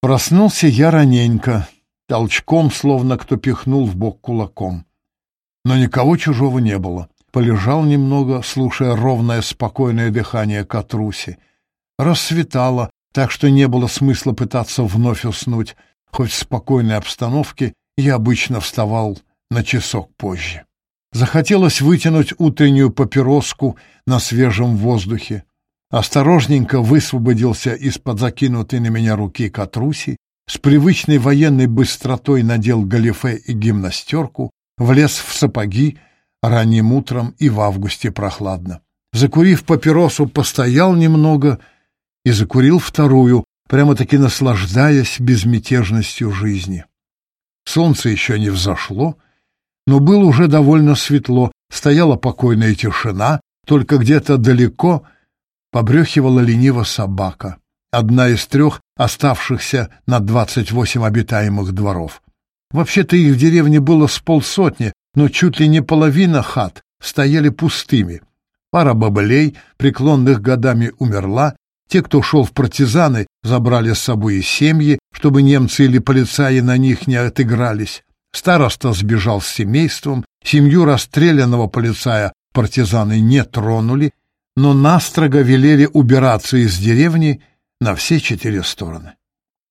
Проснулся я раненько, толчком, словно кто пихнул в бок кулаком. Но никого чужого не было. Полежал немного, слушая ровное спокойное дыхание Катруси. Рассветало, так что не было смысла пытаться вновь уснуть. Хоть в спокойной обстановке я обычно вставал на часок позже. Захотелось вытянуть утреннюю папироску на свежем воздухе осторожненько высвободился из-под закинутой на меня руки Катруси, с привычной военной быстротой надел галифе и гимнастерку, влез в сапоги, ранним утром и в августе прохладно. Закурив папиросу, постоял немного и закурил вторую, прямо-таки наслаждаясь безмятежностью жизни. Солнце еще не взошло, но было уже довольно светло, стояла покойная тишина, только где-то далеко — побрехивала лениво собака, одна из трех оставшихся на двадцать восемь обитаемых дворов. Вообще-то их в деревне было с полсотни, но чуть ли не половина хат стояли пустыми. Пара бабылей, преклонных годами, умерла, те, кто шел в партизаны, забрали с собой и семьи, чтобы немцы или полицаи на них не отыгрались. Староста сбежал с семейством, семью расстрелянного полицая партизаны не тронули, но настрого велели убираться из деревни на все четыре стороны.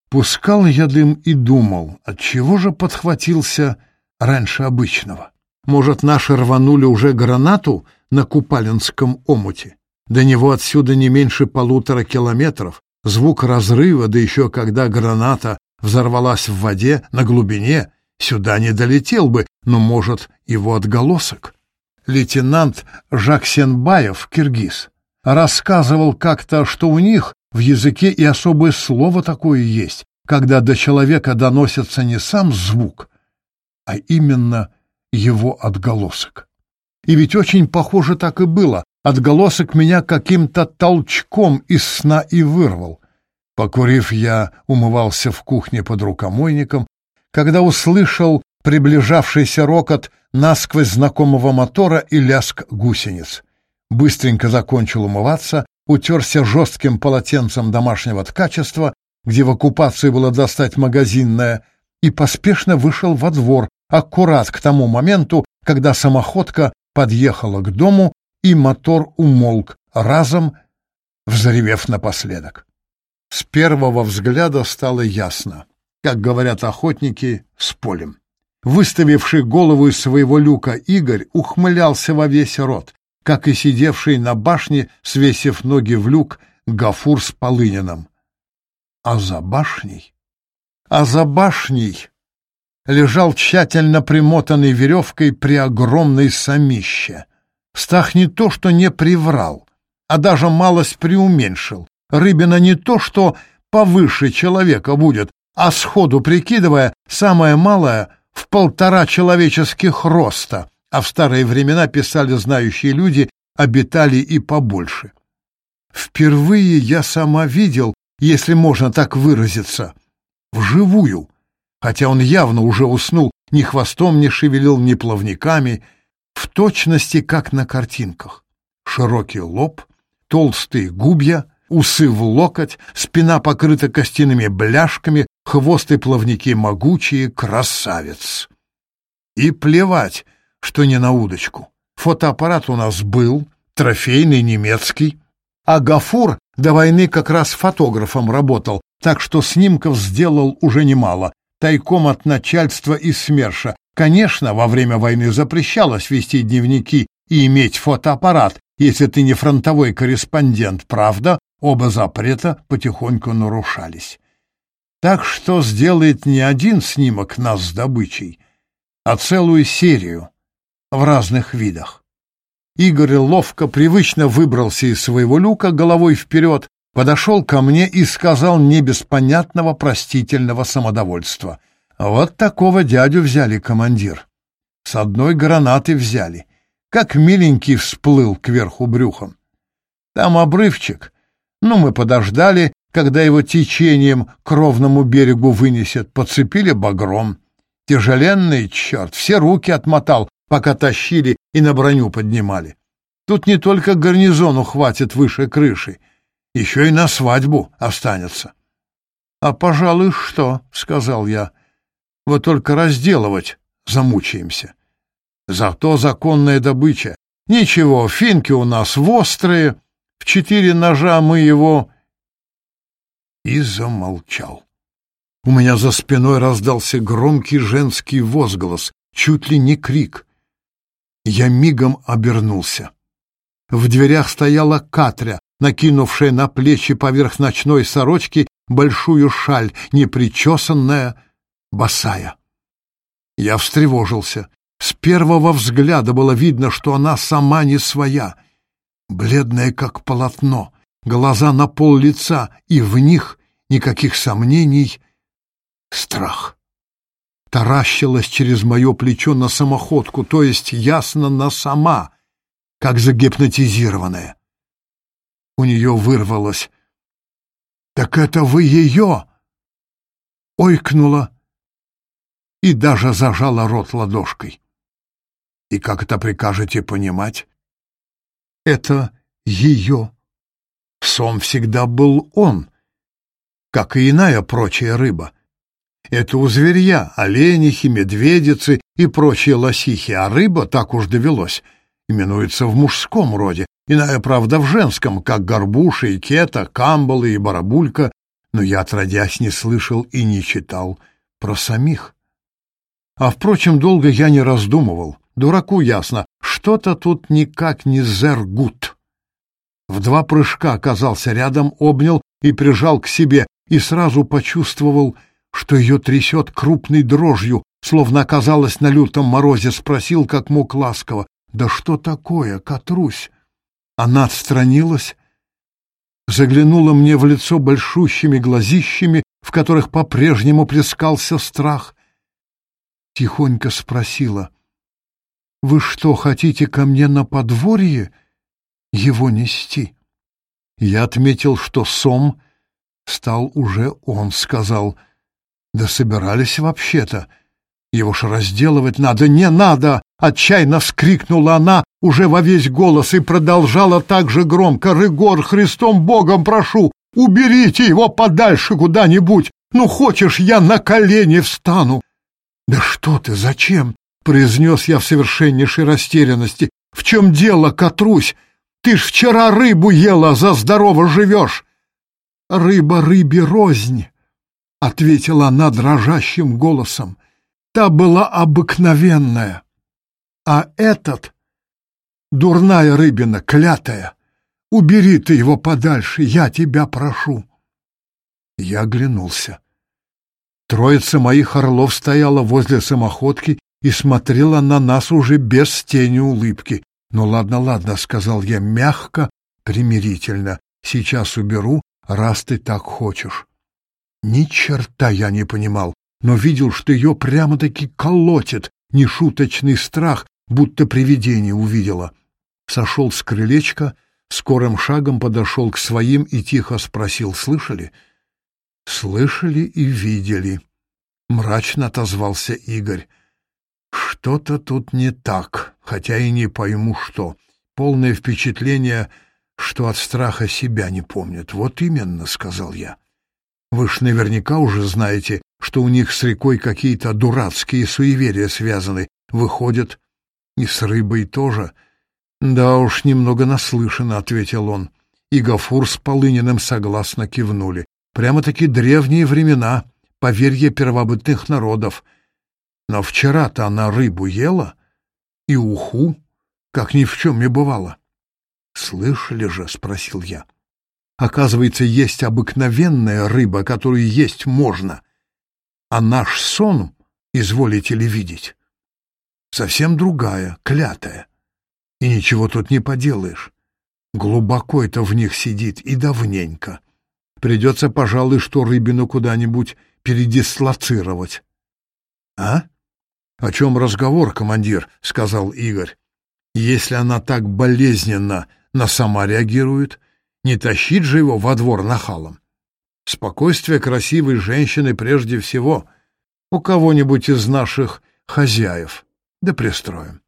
Пускал я дым и думал, отчего же подхватился раньше обычного. Может, наши рванули уже гранату на Купалинском омуте? До него отсюда не меньше полутора километров. Звук разрыва, да еще когда граната взорвалась в воде на глубине, сюда не долетел бы, но, может, его отголосок лейтенант Жаксенбаев, киргиз, рассказывал как-то, что у них в языке и особое слово такое есть, когда до человека доносится не сам звук, а именно его отголосок. И ведь очень похоже так и было. Отголосок меня каким-то толчком из сна и вырвал. Покурив, я умывался в кухне под рукомойником, когда услышал приближавшийся рокот насквозь знакомого мотора и ляск гусениц. Быстренько закончил умываться, утерся жестким полотенцем домашнего ткачества, где в оккупации было достать магазинное, и поспешно вышел во двор, аккурат к тому моменту, когда самоходка подъехала к дому, и мотор умолк, разом взревев напоследок. С первого взгляда стало ясно, как говорят охотники, с полем. Выставивший голову из своего люка Игорь ухмылялся во весь рот, как и сидевший на башне, свесив ноги в люк, Гафур с Полыниным. А за башней? А за башней лежал тщательно примотанный веревкой при огромной самище. Стах не то, что не приврал, а даже малость преуменьшил. Рыбина не то, что повыше человека будет, а сходу прикидывая, самое малое в полтора человеческих роста, а в старые времена, писали знающие люди, обитали и побольше. Впервые я сама видел, если можно так выразиться, вживую, хотя он явно уже уснул, ни хвостом не шевелил, ни плавниками, в точности, как на картинках. Широкий лоб, толстые губья — усы в локоть, спина покрыта костяными бляшками, хвост и плавники могучие, красавец. И плевать, что не на удочку. Фотоаппарат у нас был, трофейный немецкий. А Гафур до войны как раз фотографом работал, так что снимков сделал уже немало, тайком от начальства и СМЕРШа. Конечно, во время войны запрещалось вести дневники и иметь фотоаппарат, если ты не фронтовой корреспондент, правда? Оба запрета потихоньку нарушались. Так что сделает не один снимок нас с добычей, а целую серию в разных видах. Игорь ловко, привычно выбрался из своего люка головой вперед, подошел ко мне и сказал не без понятного простительного самодовольства. «Вот такого дядю взяли, командир. С одной гранаты взяли. Как миленький всплыл кверху брюхом. Там обрывчик, но мы подождали, когда его течением к ровному берегу вынесет, подцепили багром. Тяжеленный черт, все руки отмотал, пока тащили и на броню поднимали. Тут не только гарнизону хватит выше крыши, еще и на свадьбу останется. — А, пожалуй, что, — сказал я, — вот только разделывать замучаемся. Зато законная добыча. Ничего, финки у нас вострые, в четыре ножа мы его...» И замолчал. У меня за спиной раздался громкий женский возглас, чуть ли не крик. Я мигом обернулся. В дверях стояла Катря, накинувшая на плечи поверх ночной сорочки большую шаль, непричесанная, босая. Я встревожился. С первого взгляда было видно, что она сама не своя — бледная как полотно, глаза на пол лица, и в них никаких сомнений страх. Таращилась через мое плечо на самоходку, то есть ясно на сама, как загипнотизированная. У нее вырвалось. «Так это вы ее!» Ойкнула и даже зажала рот ладошкой. «И как это прикажете понимать?» это ее. сом всегда был он, как и иная прочая рыба. Это у зверья, оленихи, медведицы и прочие лосихи, а рыба, так уж довелось, именуется в мужском роде, иная, правда, в женском, как горбуша и кета, камбала и барабулька, но я, отродясь, не слышал и не читал про самих. А, впрочем, долго я не раздумывал — Дураку ясно, что-то тут никак не зергут. В два прыжка оказался рядом, обнял и прижал к себе, и сразу почувствовал, что ее трясет крупной дрожью, словно оказалась на лютом морозе, спросил, как мог ласково, «Да что такое, Катрусь?» Она отстранилась, заглянула мне в лицо большущими глазищами, в которых по-прежнему плескался страх, тихонько спросила, вы что, хотите ко мне на подворье его нести?» Я отметил, что сом стал уже он, сказал. «Да собирались вообще-то. Его ж разделывать надо. Не надо!» Отчаянно вскрикнула она уже во весь голос и продолжала так же громко. «Рыгор, Христом Богом прошу, уберите его подальше куда-нибудь! Ну, хочешь, я на колени встану!» «Да что ты, зачем? — произнес я в совершеннейшей растерянности. «В чем дело, Катрусь? Ты ж вчера рыбу ела, за здорово живешь!» «Рыба рыбе рознь!» — ответила она дрожащим голосом. «Та была обыкновенная, а этот — дурная рыбина, клятая. Убери ты его подальше, я тебя прошу!» Я оглянулся. Троица моих орлов стояла возле самоходки и смотрела на нас уже без тени улыбки. «Ну ладно, ладно», — сказал я мягко, примирительно. «Сейчас уберу, раз ты так хочешь». Ни черта я не понимал, но видел, что ее прямо-таки колотит нешуточный страх, будто привидение увидела. Сошел с крылечка, скорым шагом подошел к своим и тихо спросил, слышали? «Слышали и видели», — мрачно отозвался Игорь. Что-то тут не так, хотя и не пойму что. Полное впечатление, что от страха себя не помнят. Вот именно, — сказал я. Вы ж наверняка уже знаете, что у них с рекой какие-то дурацкие суеверия связаны. Выходят, и с рыбой тоже. Да уж, немного наслышано, — ответил он. И Гафур с Полыниным согласно кивнули. Прямо-таки древние времена, поверье первобытных народов — но вчера-то она рыбу ела и уху, как ни в чем не бывало. «Слышали же?» — спросил я. «Оказывается, есть обыкновенная рыба, которую есть можно, а наш сон, изволите ли видеть, совсем другая, клятая. И ничего тут не поделаешь. Глубоко это в них сидит и давненько. Придется, пожалуй, что рыбину куда-нибудь передислоцировать». «А?» «О чем разговор, командир?» — сказал Игорь. «Если она так болезненно на сама реагирует, не тащит же его во двор нахалом. Спокойствие красивой женщины прежде всего. У кого-нибудь из наших хозяев. Да пристроим.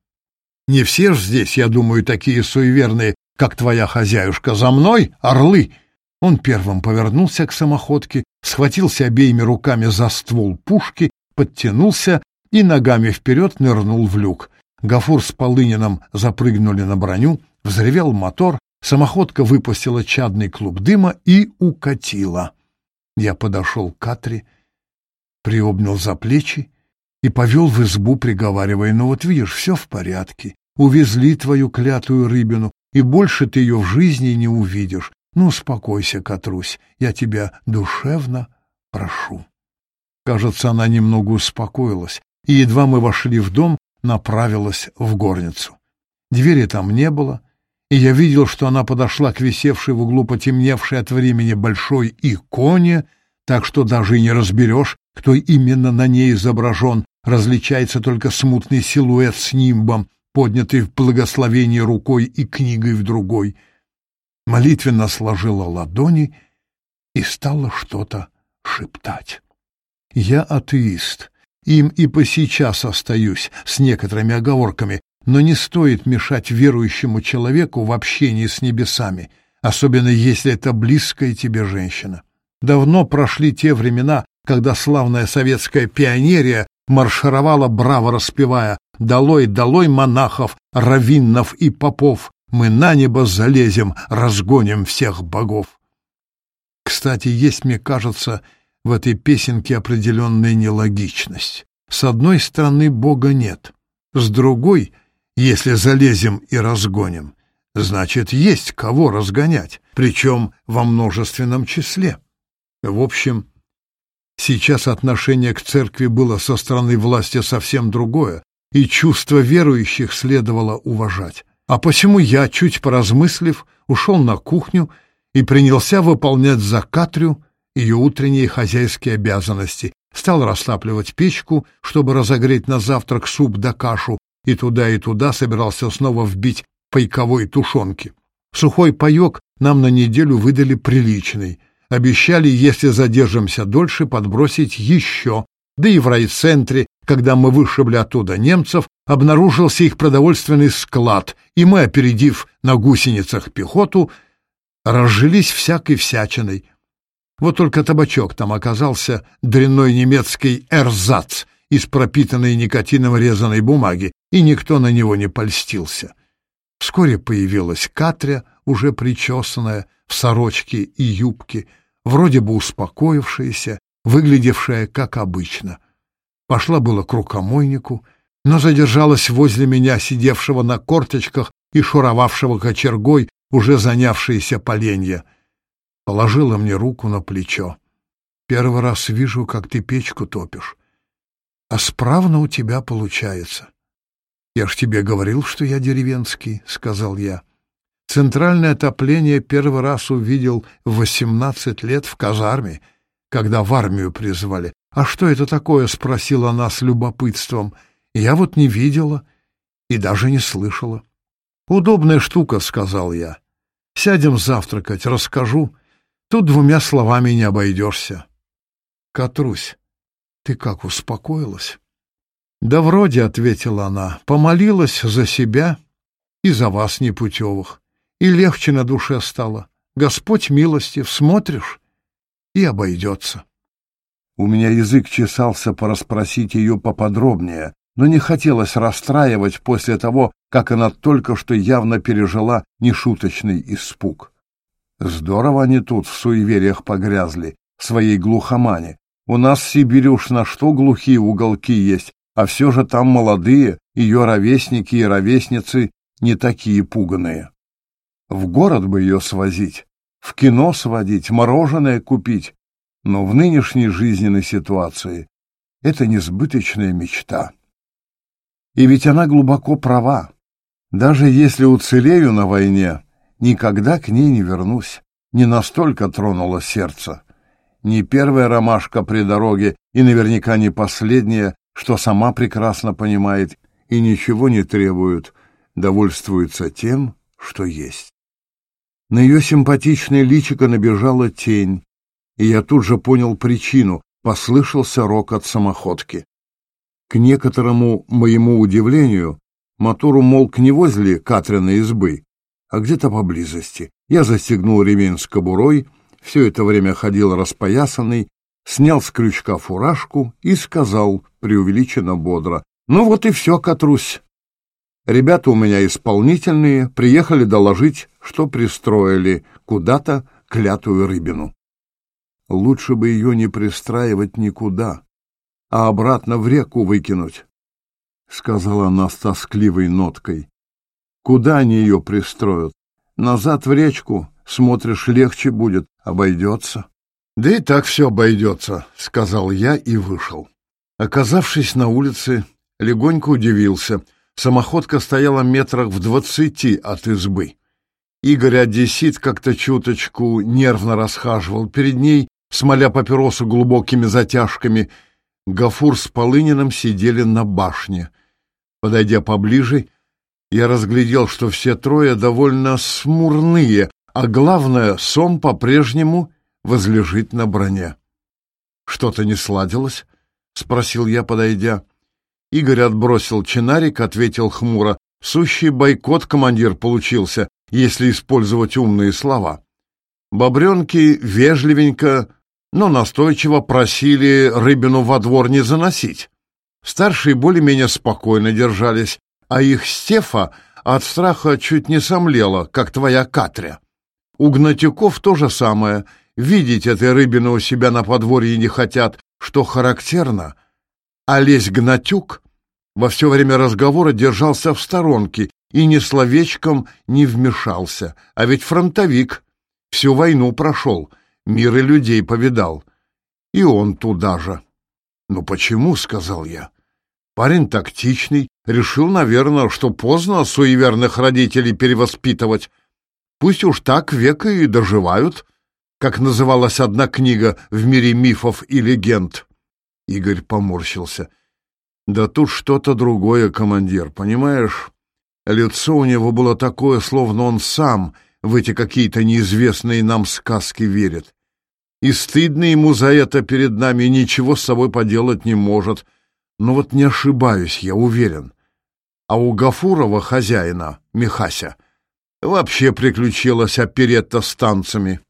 Не все ж здесь, я думаю, такие суеверные, как твоя хозяюшка. За мной, орлы!» Он первым повернулся к самоходке, схватился обеими руками за ствол пушки, подтянулся и ногами вперед нырнул в люк. Гафур с Полыниным запрыгнули на броню, взревел мотор, самоходка выпустила чадный клуб дыма и укатила. Я подошел к Катре, приобнял за плечи и повел в избу, приговаривая, «Ну вот видишь, все в порядке, увезли твою клятую рыбину, и больше ты ее в жизни не увидишь. Ну, успокойся, Катрусь, я тебя душевно прошу». Кажется, она немного успокоилась, и едва мы вошли в дом, направилась в горницу. Двери там не было, и я видел, что она подошла к висевшей в углу потемневшей от времени большой иконе, так что даже и не разберешь, кто именно на ней изображен, различается только смутный силуэт с нимбом, поднятый в благословении рукой и книгой в другой. Молитвенно сложила ладони и стала что-то шептать. «Я атеист, им и по сейчас остаюсь, с некоторыми оговорками, но не стоит мешать верующему человеку в общении с небесами, особенно если это близкая тебе женщина. Давно прошли те времена, когда славная советская пионерия маршировала, браво распевая «Долой, долой монахов, раввинов и попов, мы на небо залезем, разгоним всех богов». Кстати, есть, мне кажется, в этой песенке определенная нелогичность. С одной стороны, Бога нет, с другой, если залезем и разгоним, значит, есть кого разгонять, причем во множественном числе. В общем, сейчас отношение к церкви было со стороны власти совсем другое, и чувство верующих следовало уважать. А посему я, чуть поразмыслив, ушел на кухню и принялся выполнять за Катрю ее утренние хозяйские обязанности, стал растапливать печку, чтобы разогреть на завтрак суп да кашу, и туда и туда собирался снова вбить пайковой тушенки. Сухой паек нам на неделю выдали приличный. Обещали, если задержимся дольше, подбросить еще. Да и в райцентре, когда мы вышибли оттуда немцев, обнаружился их продовольственный склад, и мы, опередив на гусеницах пехоту, разжились всякой всячиной. Вот только табачок там оказался дрянной немецкий «эрзац» из пропитанной никотином резаной бумаги, и никто на него не польстился. Вскоре появилась Катря, уже причесанная, в сорочке и юбке, вроде бы успокоившаяся, выглядевшая как обычно. Пошла было к рукомойнику, но задержалась возле меня, сидевшего на корточках и шуровавшего кочергой, уже занявшиеся поленья — положила мне руку на плечо. «Первый раз вижу, как ты печку топишь. А справно у тебя получается». «Я ж тебе говорил, что я деревенский», — сказал я. Центральное отопление первый раз увидел в 18 лет в казарме, когда в армию призвали. «А что это такое?» — спросила она с любопытством. «Я вот не видела и даже не слышала». «Удобная штука», — сказал я. «Сядем завтракать, расскажу, Тут двумя словами не обойдешься. Катрусь, ты как успокоилась? Да вроде, — ответила она, — помолилась за себя и за вас непутевых. И легче на душе стало. Господь милостив, смотришь, и обойдется. У меня язык чесался порасспросить ее поподробнее, но не хотелось расстраивать после того, как она только что явно пережила нешуточный испуг. Здорово они тут в суевериях погрязли, в своей глухомане. У нас в Сибири уж на что глухие уголки есть, а все же там молодые, ее ровесники и ровесницы не такие пуганные. В город бы ее свозить, в кино сводить, мороженое купить, но в нынешней жизненной ситуации это несбыточная мечта. И ведь она глубоко права. Даже если уцелею на войне, Никогда к ней не вернусь. Не настолько тронуло сердце. Не первая ромашка при дороге и наверняка не последняя, что сама прекрасно понимает и ничего не требует, довольствуется тем, что есть. На ее симпатичное личико набежала тень, и я тут же понял причину, послышался рок от самоходки. К некоторому моему удивлению, мотору молк не возле Катрины избы, а где-то поблизости. Я застегнул ремень с кобурой, все это время ходил распоясанный, снял с крючка фуражку и сказал преувеличенно бодро, «Ну вот и все, Катрусь. Ребята у меня исполнительные, приехали доложить, что пристроили куда-то клятую рыбину. Лучше бы ее не пристраивать никуда, а обратно в реку выкинуть», — сказала она с тоскливой ноткой. Куда они ее пристроят? Назад в речку, смотришь, легче будет, обойдется. Да и так все обойдется, сказал я и вышел. Оказавшись на улице, легонько удивился. Самоходка стояла метрах в двадцати от избы. Игорь Одессит как-то чуточку нервно расхаживал перед ней, смоля папиросу глубокими затяжками. Гафур с Полыниным сидели на башне. Подойдя поближе, я разглядел, что все трое довольно смурные, а главное, сом по-прежнему возлежит на броне. «Что-то не сладилось?» — спросил я, подойдя. Игорь отбросил чинарик, ответил хмуро. «Сущий бойкот, командир, получился, если использовать умные слова». Бобрёнки вежливенько, но настойчиво просили рыбину во двор не заносить. Старшие более-менее спокойно держались, а их Стефа от страха чуть не сомлела, как твоя Катря. У Гнатюков то же самое. Видеть этой рыбины у себя на подворье не хотят, что характерно. Олесь Гнатюк во все время разговора держался в сторонке и ни словечком не вмешался, а ведь фронтовик всю войну прошел, мир и людей повидал. И он туда же. «Ну почему?» — сказал я. Парень тактичный, решил, наверное, что поздно суеверных родителей перевоспитывать. Пусть уж так века и доживают, как называлась одна книга в мире мифов и легенд. Игорь поморщился. Да тут что-то другое, командир, понимаешь? Лицо у него было такое, словно он сам в эти какие-то неизвестные нам сказки верит. И стыдно ему за это перед нами, ничего с собой поделать не может — но вот не ошибаюсь, я уверен. А у Гафурова, хозяина, Михася, вообще приключилась оперетта с танцами.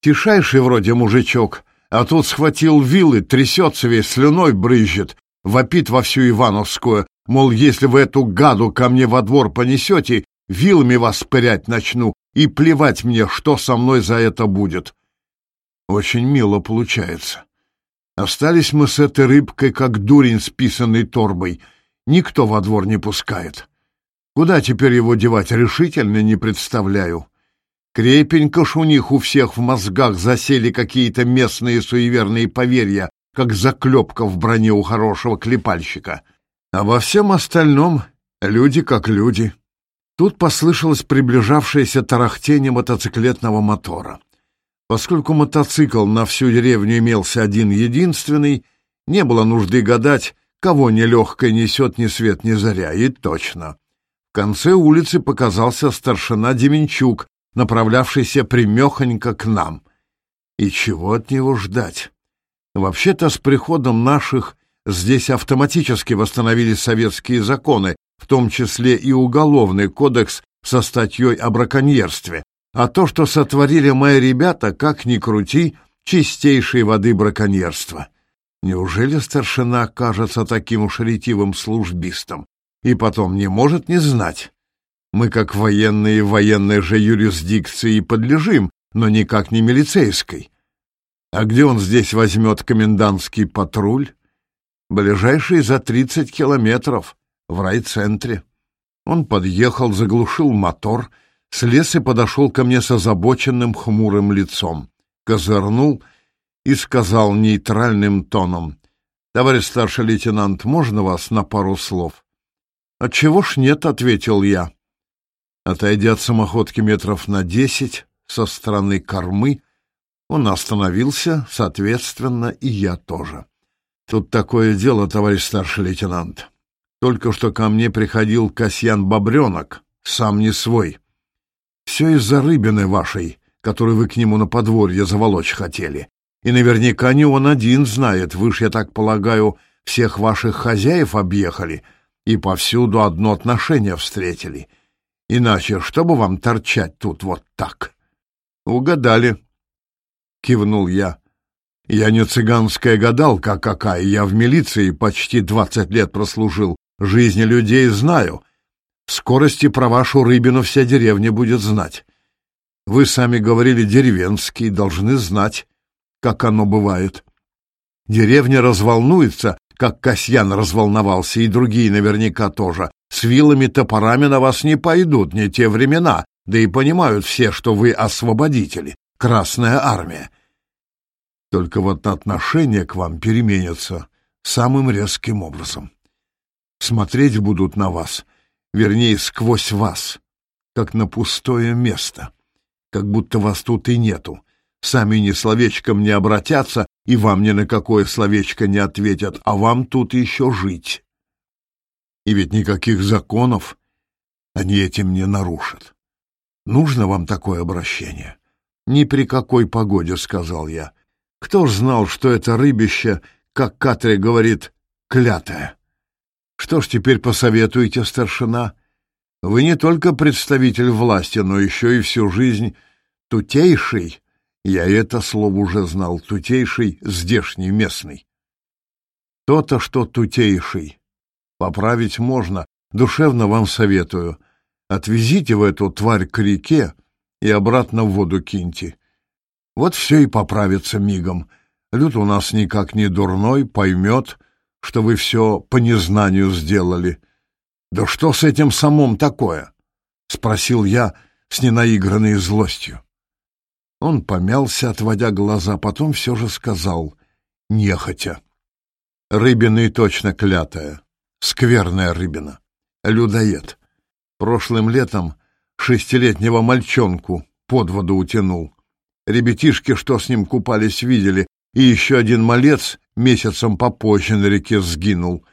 Тишайший вроде мужичок, а тут схватил вилы, трясется весь, слюной брызжет, вопит во всю Ивановскую, мол, если вы эту гаду ко мне во двор понесете, вилами вас пырять начну, и плевать мне, что со мной за это будет. Очень мило получается. Остались мы с этой рыбкой, как дурень с писанной торбой. Никто во двор не пускает. Куда теперь его девать, решительно не представляю. Крепенько ж у них у всех в мозгах засели какие-то местные суеверные поверья, как заклепка в броне у хорошего клепальщика. А во всем остальном люди как люди. Тут послышалось приближавшееся тарахтение мотоциклетного мотора. Поскольку мотоцикл на всю деревню имелся один-единственный, не было нужды гадать, кого нелегкой несет ни свет ни заря, и точно. В конце улицы показался старшина Деменчук, направлявшийся примехонько к нам. И чего от него ждать? Вообще-то с приходом наших здесь автоматически восстановились советские законы, в том числе и Уголовный кодекс со статьей о браконьерстве, а то, что сотворили мои ребята, как ни крути, чистейшей воды браконьерство. Неужели старшина кажется таким уж ретивым службистом? И потом не может не знать. Мы, как военные, военной же юрисдикции подлежим, но никак не милицейской. А где он здесь возьмет комендантский патруль? Ближайший за тридцать километров, в райцентре. Он подъехал, заглушил мотор — Слесарь подошел ко мне с озабоченным хмурым лицом, козырнул и сказал нейтральным тоном, «Товарищ старший лейтенант, можно вас на пару слов?» «Отчего ж нет?» — ответил я. Отойдя от самоходки метров на десять со стороны кормы, он остановился, соответственно, и я тоже. «Тут такое дело, товарищ старший лейтенант. Только что ко мне приходил Касьян Бобренок, сам не свой». Все из-за рыбины вашей, которую вы к нему на подворье заволочь хотели. И наверняка не он один знает, вы ж, я так полагаю, всех ваших хозяев объехали и повсюду одно отношение встретили. Иначе что бы вам торчать тут вот так? Угадали, — кивнул я. Я не цыганская гадалка какая, я в милиции почти двадцать лет прослужил, жизни людей знаю, в скорости про вашу рыбину вся деревня будет знать. Вы сами говорили, деревенские должны знать, как оно бывает. Деревня разволнуется, как Касьян разволновался, и другие наверняка тоже. С вилами-топорами на вас не пойдут, не те времена, да и понимают все, что вы освободители, Красная Армия. Только вот отношение к вам переменится самым резким образом. Смотреть будут на вас — вернее, сквозь вас, как на пустое место, как будто вас тут и нету. Сами ни словечком не обратятся, и вам ни на какое словечко не ответят, а вам тут еще жить. И ведь никаких законов они этим не нарушат. Нужно вам такое обращение? Ни при какой погоде, — сказал я. Кто ж знал, что это рыбище, как Катря говорит, клятое? Что ж теперь посоветуете, старшина? Вы не только представитель власти, но еще и всю жизнь тутейший, я это слово уже знал, тутейший, здешний, местный. То-то, что тутейший. Поправить можно, душевно вам советую. Отвезите в эту тварь к реке и обратно в воду киньте. Вот все и поправится мигом. Люд у нас никак не дурной, поймет — что вы все по незнанию сделали. Да что с этим самым такое? — спросил я с ненаигранной злостью. Он помялся, отводя глаза, потом все же сказал, нехотя. Рыбина и точно клятая, скверная рыбина, людоед. Прошлым летом шестилетнего мальчонку под воду утянул. Ребятишки, что с ним купались, видели, и еще один малец месяцем попозже на реке сгинул.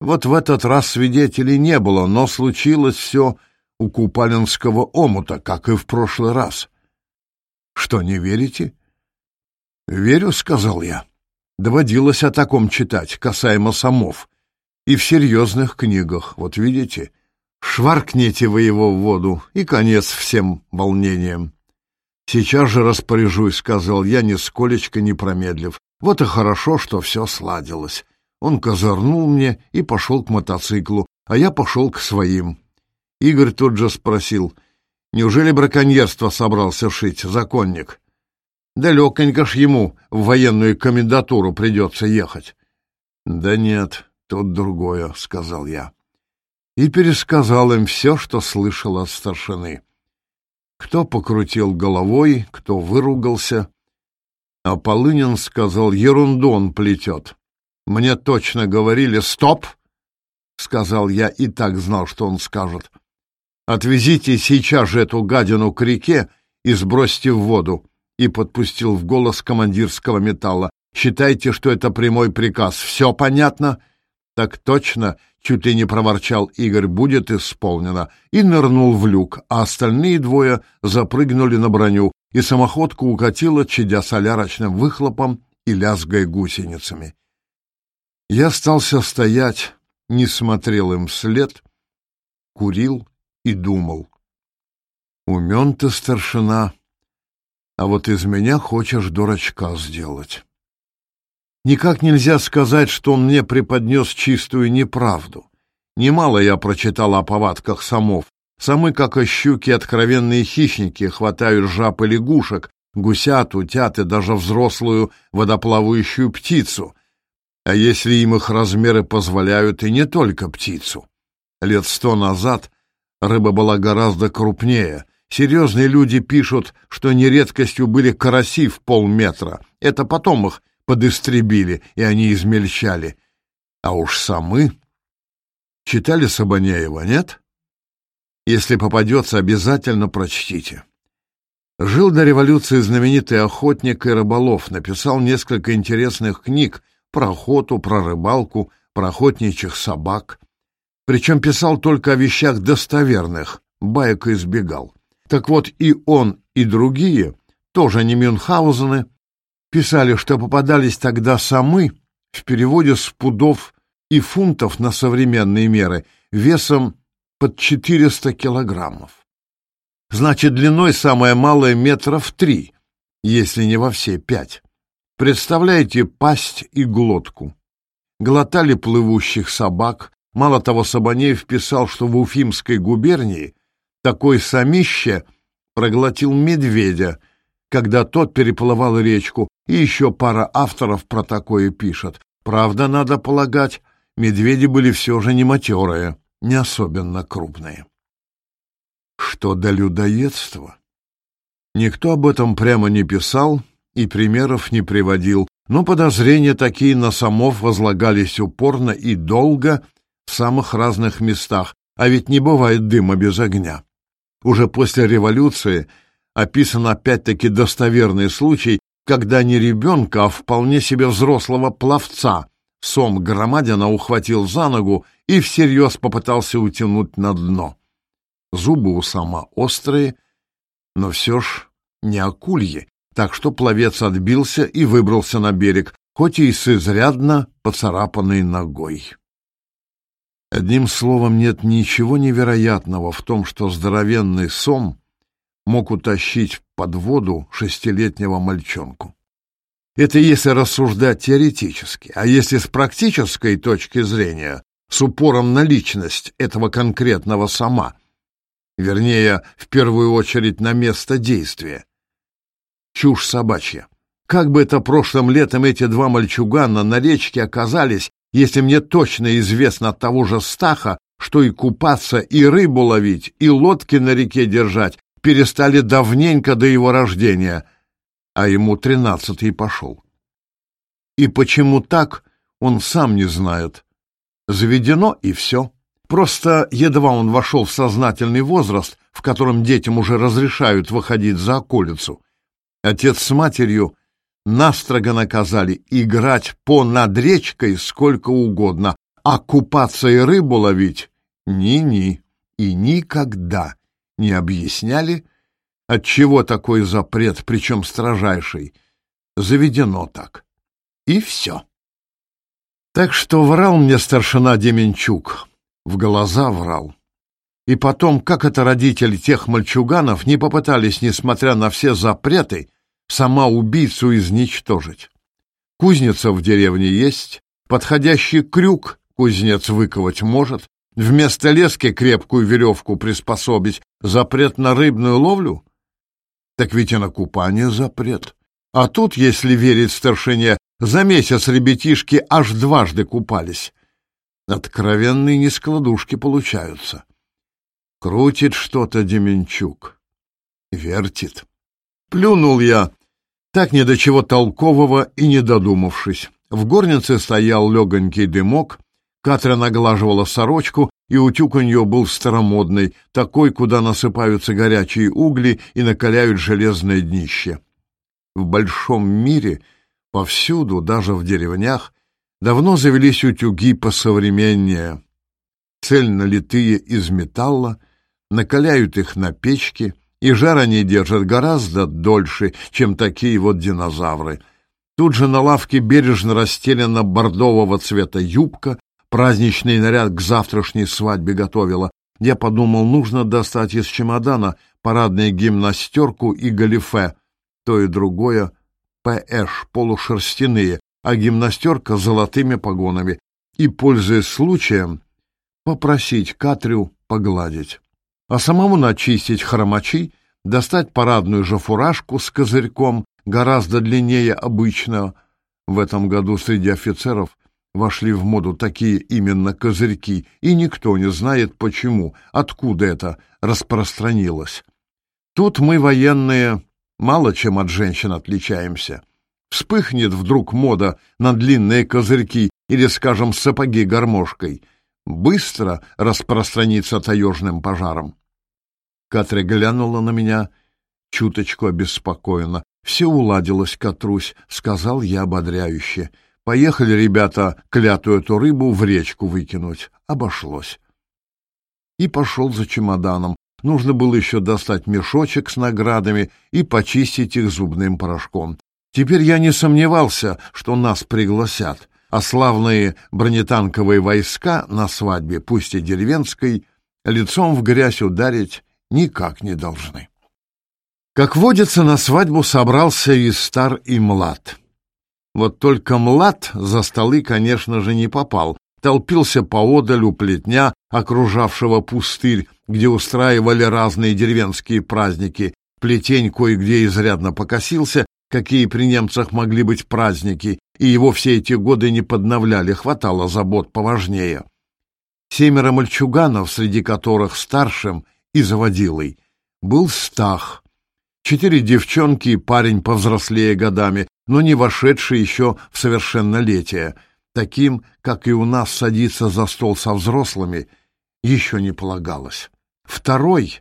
Вот в этот раз свидетелей не было, но случилось все у Купалинского омута, как и в прошлый раз. Что, не верите? Верю, сказал я. Доводилось о таком читать, касаемо самов. И в серьезных книгах, вот видите, шваркните вы его в воду, и конец всем волнениям. Сейчас же распоряжусь, сказал я, нисколечко не промедлив. Вот и хорошо, что все сладилось. Он козырнул мне и пошел к мотоциклу, а я пошел к своим. Игорь тут же спросил, неужели браконьерство собрался шить, законник? Далеконько ж ему в военную комендатуру придется ехать. Да нет, тут другое, — сказал я. И пересказал им все, что слышал от старшины. Кто покрутил головой, кто выругался — а Полынин сказал, ерунду он плетет. Мне точно говорили, стоп, сказал я и так знал, что он скажет. Отвезите сейчас же эту гадину к реке и сбросьте в воду. И подпустил в голос командирского металла. Считайте, что это прямой приказ. Все понятно? Так точно чуть ли не проворчал Игорь, будет исполнено, и нырнул в люк, а остальные двое запрыгнули на броню, и самоходка укатила, чадя солярочным выхлопом и лязгая гусеницами. Я остался стоять, не смотрел им вслед, курил и думал. Умен ты, старшина, а вот из меня хочешь дурачка сделать. Никак нельзя сказать, что он мне преподнес чистую неправду. Немало я прочитал о повадках самов. Самы, как и щуки, откровенные хищники, хватают жаб и лягушек, гусят, утят и даже взрослую водоплавающую птицу. А если им их размеры позволяют, и не только птицу. Лет сто назад рыба была гораздо крупнее. Серьезные люди пишут, что нередкостью были караси в полметра. Это потом их подыстребили и они измельчали. А уж самы... Читали Сабаняева, нет? Если попадется, обязательно прочтите. Жил до революции знаменитый охотник и рыболов, написал несколько интересных книг про охоту, про рыбалку, про охотничьих собак. Причем писал только о вещах достоверных, баек избегал. Так вот и он, и другие, тоже не Мюнхгаузены, писали, что попадались тогда самы в переводе с пудов и фунтов на современные меры весом под 400 килограммов. Значит, длиной самое малое метров три, если не во все пять. Представляете пасть и глотку. Глотали плывущих собак. Мало того, Сабанеев писал, что в Уфимской губернии такой самище проглотил медведя — когда тот переплывал речку, и еще пара авторов про такое пишет. Правда, надо полагать, медведи были все же не матерые, не особенно крупные. Что до людоедства? Никто об этом прямо не писал и примеров не приводил, но подозрения такие на самов возлагались упорно и долго в самых разных местах, а ведь не бывает дыма без огня. Уже после революции описан опять-таки достоверный случай, когда не ребенка, а вполне себе взрослого пловца сом Громадина ухватил за ногу и всерьез попытался утянуть на дно. Зубы у сома острые, но все ж не акульи, так что пловец отбился и выбрался на берег, хоть и с изрядно поцарапанной ногой. Одним словом, нет ничего невероятного в том, что здоровенный сом мог утащить под воду шестилетнего мальчонку. Это если рассуждать теоретически, а если с практической точки зрения, с упором на личность этого конкретного сама, вернее, в первую очередь на место действия. Чушь собачья. Как бы это прошлым летом эти два мальчугана на речке оказались, если мне точно известно от того же Стаха, что и купаться, и рыбу ловить, и лодки на реке держать, перестали давненько до его рождения, а ему тринадцатый пошел. И почему так, он сам не знает. Заведено и все. Просто едва он вошел в сознательный возраст, в котором детям уже разрешают выходить за околицу, отец с матерью настрого наказали играть по над речкой сколько угодно, а купаться и рыбу ловить ни-ни и никогда не объясняли, отчего такой запрет, причем строжайший, заведено так. И все. Так что врал мне старшина Деменчук, в глаза врал. И потом, как это родители тех мальчуганов не попытались, несмотря на все запреты, сама убийцу изничтожить. Кузница в деревне есть, подходящий крюк кузнец выковать может, вместо лески крепкую веревку приспособить, Запрет на рыбную ловлю? Так ведь и на купание запрет. А тут, если верить старшине, за месяц ребятишки аж дважды купались. Откровенные нескладушки получаются. Крутит что-то Деменчук. Вертит. Плюнул я, так ни до чего толкового и не додумавшись. В горнице стоял легонький дымок, Катрин наглаживала сорочку, и утюг у нее был старомодный, такой, куда насыпаются горячие угли и накаляют железное днище. В большом мире, повсюду, даже в деревнях, давно завелись утюги посовременнее. Цельно литые из металла, накаляют их на печке, и жар они держат гораздо дольше, чем такие вот динозавры. Тут же на лавке бережно расстелена бордового цвета юбка, праздничный наряд к завтрашней свадьбе готовила. Я подумал, нужно достать из чемодана парадную гимнастерку и галифе. То и другое — ПЭШ, полушерстяные, а гимнастерка — золотыми погонами. И, пользуясь случаем, попросить Катрю погладить. А самому начистить хромачи, достать парадную же фуражку с козырьком, гораздо длиннее обычного. В этом году среди офицеров вошли в моду такие именно козырьки, и никто не знает почему, откуда это распространилось. Тут мы, военные, мало чем от женщин отличаемся. Вспыхнет вдруг мода на длинные козырьки или, скажем, сапоги гармошкой. Быстро распространится таежным пожаром. Катря глянула на меня чуточку обеспокоенно. «Все уладилось, Катрусь», — сказал я ободряюще. Поехали ребята клятую эту рыбу в речку выкинуть. Обошлось. И пошел за чемоданом. Нужно было еще достать мешочек с наградами и почистить их зубным порошком. Теперь я не сомневался, что нас пригласят, а славные бронетанковые войска на свадьбе, пусть и деревенской, лицом в грязь ударить никак не должны. Как водится, на свадьбу собрался и стар, и млад. Вот только Млад за столы, конечно же, не попал. Толпился поодаль у плетня, окружавшего пустырь, где устраивали разные деревенские праздники. Плетень кое-где изрядно покосился, какие при немцах могли быть праздники, и его все эти годы не подновляли, хватало забот поважнее. Семеро мальчуганов, среди которых старшим и заводилой, был Стах, Четыре девчонки и парень повзрослее годами, но не вошедшие еще в совершеннолетие. Таким, как и у нас, садиться за стол со взрослыми еще не полагалось. Второй,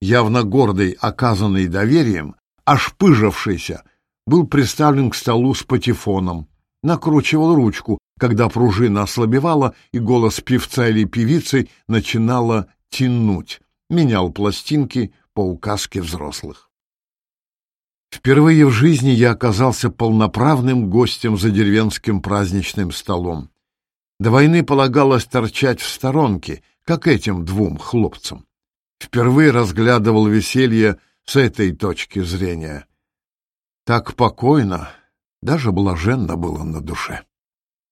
явно гордый, оказанный доверием, ошпыжившийся, был приставлен к столу с патефоном, накручивал ручку, когда пружина ослабевала и голос певца или певицы начинала тянуть, менял пластинки по указке взрослых. Впервые в жизни я оказался полноправным гостем за деревенским праздничным столом. До войны полагалось торчать в сторонке, как этим двум хлопцам. Впервые разглядывал веселье с этой точки зрения. Так покойно, даже блаженно было на душе.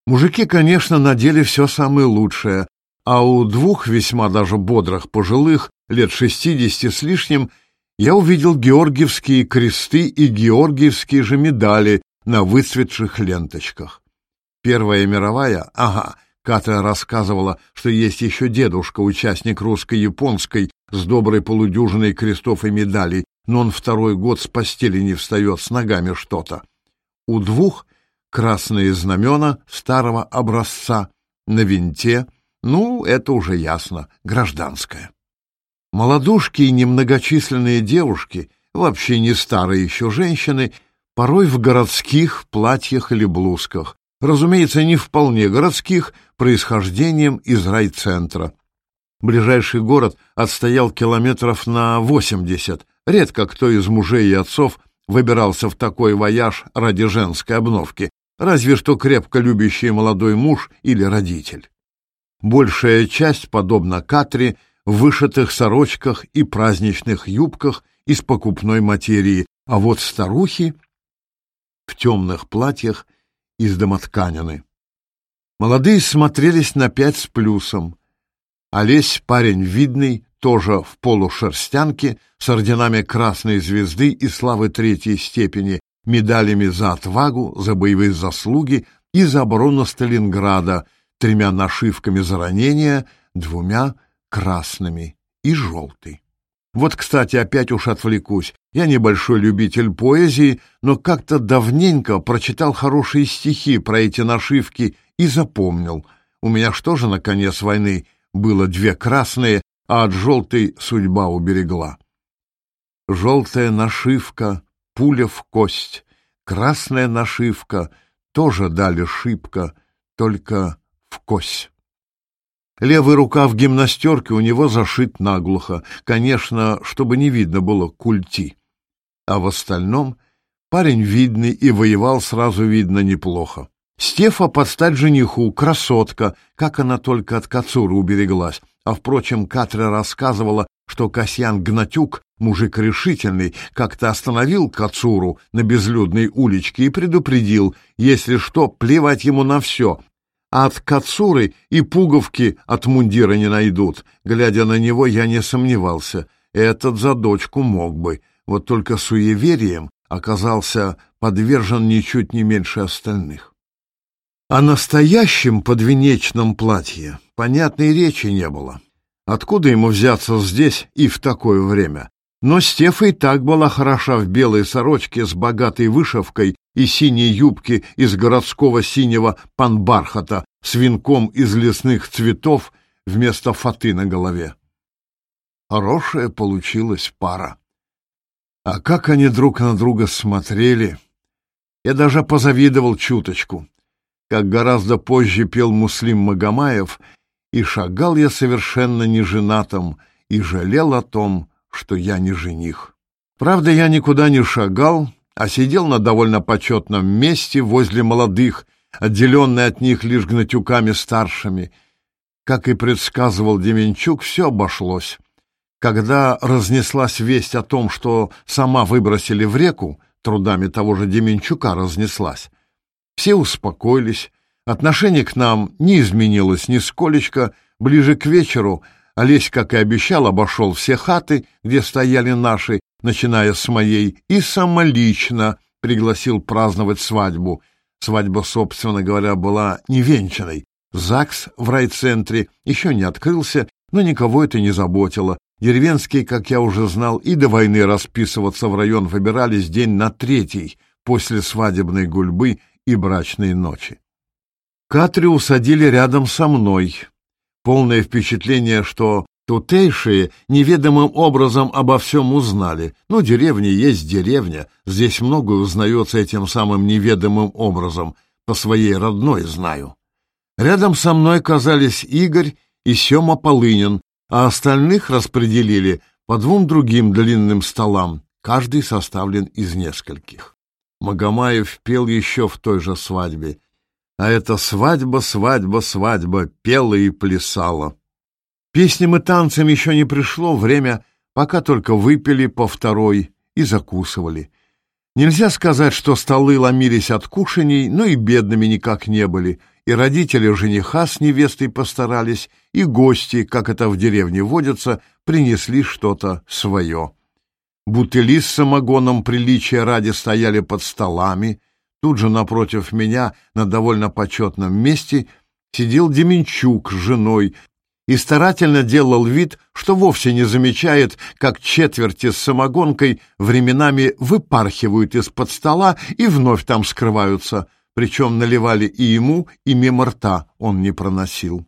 Мужики, конечно, надели все самое лучшее, а у двух весьма даже бодрых пожилых, лет шестидесяти с лишним, я увидел георгиевские кресты и георгиевские же медали на выцветших ленточках. Первая мировая, ага, Катя рассказывала, что есть еще дедушка, участник русско-японской, с доброй полудюжиной крестов и медалей, но он второй год с постели не встает, с ногами что-то. У двух красные знамена старого образца, на винте, ну, это уже ясно, гражданское. Молодушки и немногочисленные девушки, вообще не старые еще женщины, порой в городских платьях или блузках, разумеется, не вполне городских, происхождением из райцентра. Ближайший город отстоял километров на 80. Редко кто из мужей и отцов выбирался в такой вояж ради женской обновки, разве что крепко любящий молодой муж или родитель. Большая часть, подобно Катре, в вышитых сорочках и праздничных юбках из покупной материи, а вот старухи в темных платьях из домотканины. Молодые смотрелись на пять с плюсом. Олесь, парень видный, тоже в полушерстянке, с орденами Красной Звезды и славы Третьей степени, медалями за отвагу, за боевые заслуги и за оборону Сталинграда, тремя нашивками за ранения, двумя красными и желтый. Вот, кстати, опять уж отвлекусь. Я небольшой любитель поэзии, но как-то давненько прочитал хорошие стихи про эти нашивки и запомнил. У меня что же на конец войны было две красные, а от желтой судьба уберегла. Желтая нашивка, пуля в кость, красная нашивка, тоже дали шибко, только в кость. Левый рукав гимнастерки у него зашит наглухо, конечно, чтобы не видно было культи. А в остальном парень видный и воевал сразу видно неплохо. Стефа под стать жениху, красотка, как она только от Кацуры убереглась. А, впрочем, Катра рассказывала, что Касьян Гнатюк, мужик решительный, как-то остановил Кацуру на безлюдной уличке и предупредил, если что, плевать ему на все, а от Кацуры и пуговки от мундира не найдут. Глядя на него, я не сомневался. Этот за дочку мог бы. Вот только суеверием оказался подвержен ничуть не меньше остальных. О настоящем подвенечном платье понятной речи не было. Откуда ему взяться здесь и в такое время? Но Стефа и так была хороша в белой сорочке с богатой вышивкой и синей юбке из городского синего панбархата с венком из лесных цветов вместо фаты на голове. Хорошая получилась пара. А как они друг на друга смотрели! Я даже позавидовал чуточку. Как гораздо позже пел Муслим Магомаев, и шагал я совершенно неженатым, и жалел о том, что я не жених. Правда, я никуда не шагал, а сидел на довольно почетном месте возле молодых, отделенный от них лишь гнатюками старшими. Как и предсказывал Деменчук, все обошлось. Когда разнеслась весть о том, что сама выбросили в реку, трудами того же Деменчука разнеслась, все успокоились, отношение к нам не изменилось нисколечко, ближе к вечеру — Олесь, как и обещал, обошел все хаты, где стояли наши, начиная с моей, и самолично пригласил праздновать свадьбу. Свадьба, собственно говоря, была невенчанной. ЗАГС в райцентре еще не открылся, но никого это не заботило. Деревенские, как я уже знал, и до войны расписываться в район выбирались день на третий, после свадебной гульбы и брачной ночи. Катрю усадили рядом со мной полное впечатление, что тутейшие неведомым образом обо всем узнали. Ну, деревня есть деревня, здесь многое узнается этим самым неведомым образом, по своей родной знаю. Рядом со мной казались Игорь и Сема Полынин, а остальных распределили по двум другим длинным столам, каждый составлен из нескольких. Магомаев пел еще в той же свадьбе — а это свадьба, свадьба, свадьба, пела и плясала. Песням и танцам еще не пришло время, пока только выпили по второй и закусывали. Нельзя сказать, что столы ломились от кушаний, но и бедными никак не были, и родители жениха с невестой постарались, и гости, как это в деревне водится, принесли что-то свое. Бутыли с самогоном приличия ради стояли под столами — Тут же напротив меня, на довольно почетном месте, сидел Деменчук с женой и старательно делал вид, что вовсе не замечает, как четверти с самогонкой временами выпархивают из-под стола и вновь там скрываются, причем наливали и ему, и мимо рта он не проносил.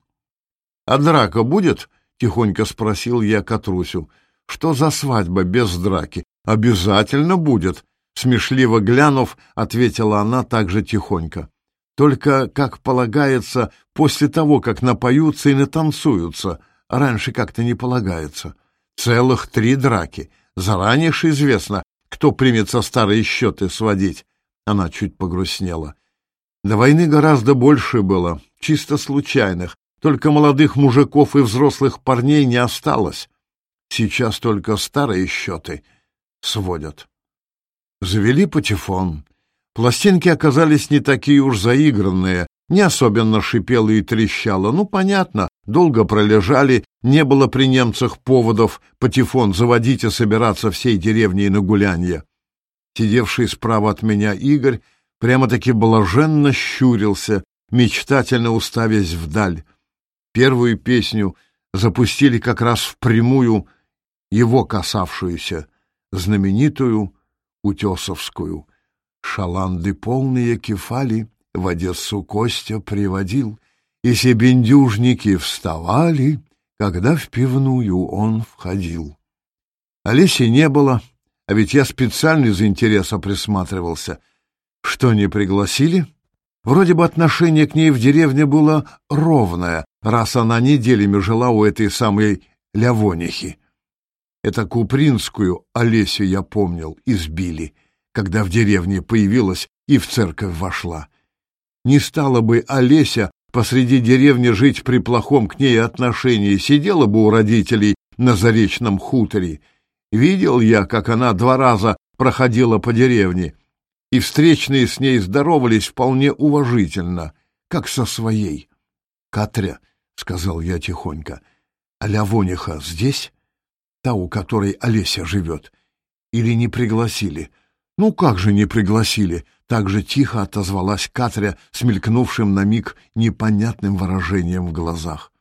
«А драка будет?» — тихонько спросил я Катрусю. «Что за свадьба без драки? Обязательно будет!» Смешливо глянув, ответила она также тихонько. Только, как полагается, после того, как напоются и натанцуются, раньше как-то не полагается. Целых три драки. Заранее же известно, кто примет со старые счеты сводить. Она чуть погрустнела. До войны гораздо больше было, чисто случайных. Только молодых мужиков и взрослых парней не осталось. Сейчас только старые счеты сводят. Завели патефон. Пластинки оказались не такие уж заигранные, не особенно шипело и трещало. Ну, понятно, долго пролежали, не было при немцах поводов патефон заводить и собираться всей деревней на гулянье. Сидевший справа от меня Игорь прямо-таки блаженно щурился, мечтательно уставясь вдаль. Первую песню запустили как раз в прямую его касавшуюся, знаменитую Утесовскую. Шаланды полные кефали в Одессу Костя приводил, и себендюжники вставали, когда в пивную он входил. Олеси не было, а ведь я специально из интереса присматривался. Что, не пригласили? Вроде бы отношение к ней в деревне было ровное, раз она неделями жила у этой самой Лявонихи. Это Купринскую Олесю я помнил, избили, когда в деревне появилась и в церковь вошла. Не стала бы Олеся посреди деревни жить при плохом к ней отношении, сидела бы у родителей на заречном хуторе. Видел я, как она два раза проходила по деревне, и встречные с ней здоровались вполне уважительно, как со своей. — Катря, — сказал я тихонько, — а Лявониха здесь? та, у которой Олеся живет. Или не пригласили? Ну как же не пригласили? Так же тихо отозвалась Катря смелькнувшим мелькнувшим на миг непонятным выражением в глазах.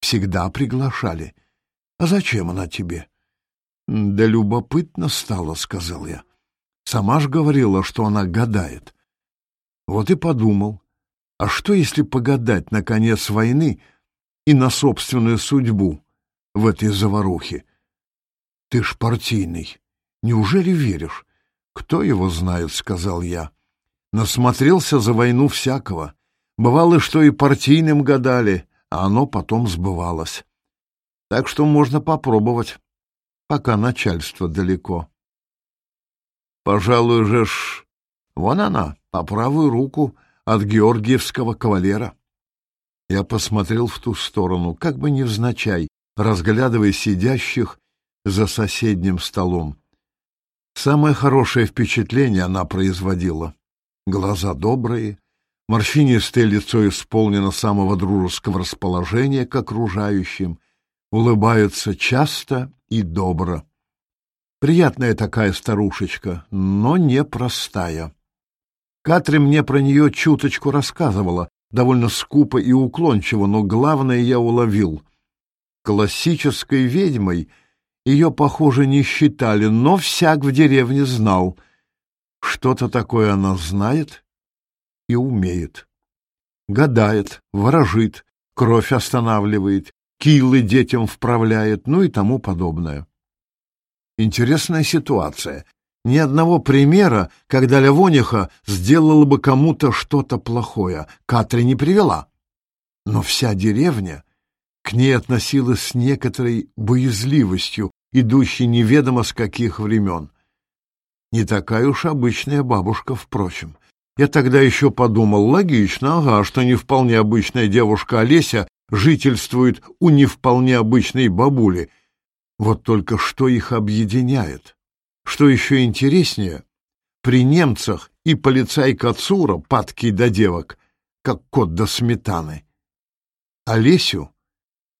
Всегда приглашали. А зачем она тебе? Да любопытно стало, сказал я. Сама ж говорила, что она гадает. Вот и подумал. А что, если погадать на конец войны и на собственную судьбу в этой заварухе? Ты ж партийный. Неужели веришь? Кто его знает, сказал я. Насмотрелся за войну всякого. Бывало, что и партийным гадали, а оно потом сбывалось. Так что можно попробовать, пока начальство далеко. Пожалуй же ж... Вон она, по правую руку от георгиевского кавалера. Я посмотрел в ту сторону, как бы невзначай, разглядывая сидящих за соседним столом. Самое хорошее впечатление она производила. Глаза добрые, морщинистое лицо исполнено самого дружеского расположения к окружающим, улыбаются часто и добро. Приятная такая старушечка, но непростая. Катри мне про нее чуточку рассказывала, довольно скупо и уклончиво, но главное я уловил. Классической ведьмой — ее, похоже, не считали, но всяк в деревне знал. Что-то такое она знает и умеет. Гадает, ворожит, кровь останавливает, килы детям вправляет, ну и тому подобное. Интересная ситуация. Ни одного примера, когда Лявониха сделала бы кому-то что-то плохое, Катри не привела. Но вся деревня к ней относилась с некоторой боязливостью, идущий неведомо с каких времен. Не такая уж обычная бабушка, впрочем. Я тогда еще подумал, логично, ага, что не вполне обычная девушка Олеся жительствует у не вполне обычной бабули. Вот только что их объединяет? Что еще интереснее, при немцах и полицай Кацура, падкий до девок, как кот до сметаны. Олесю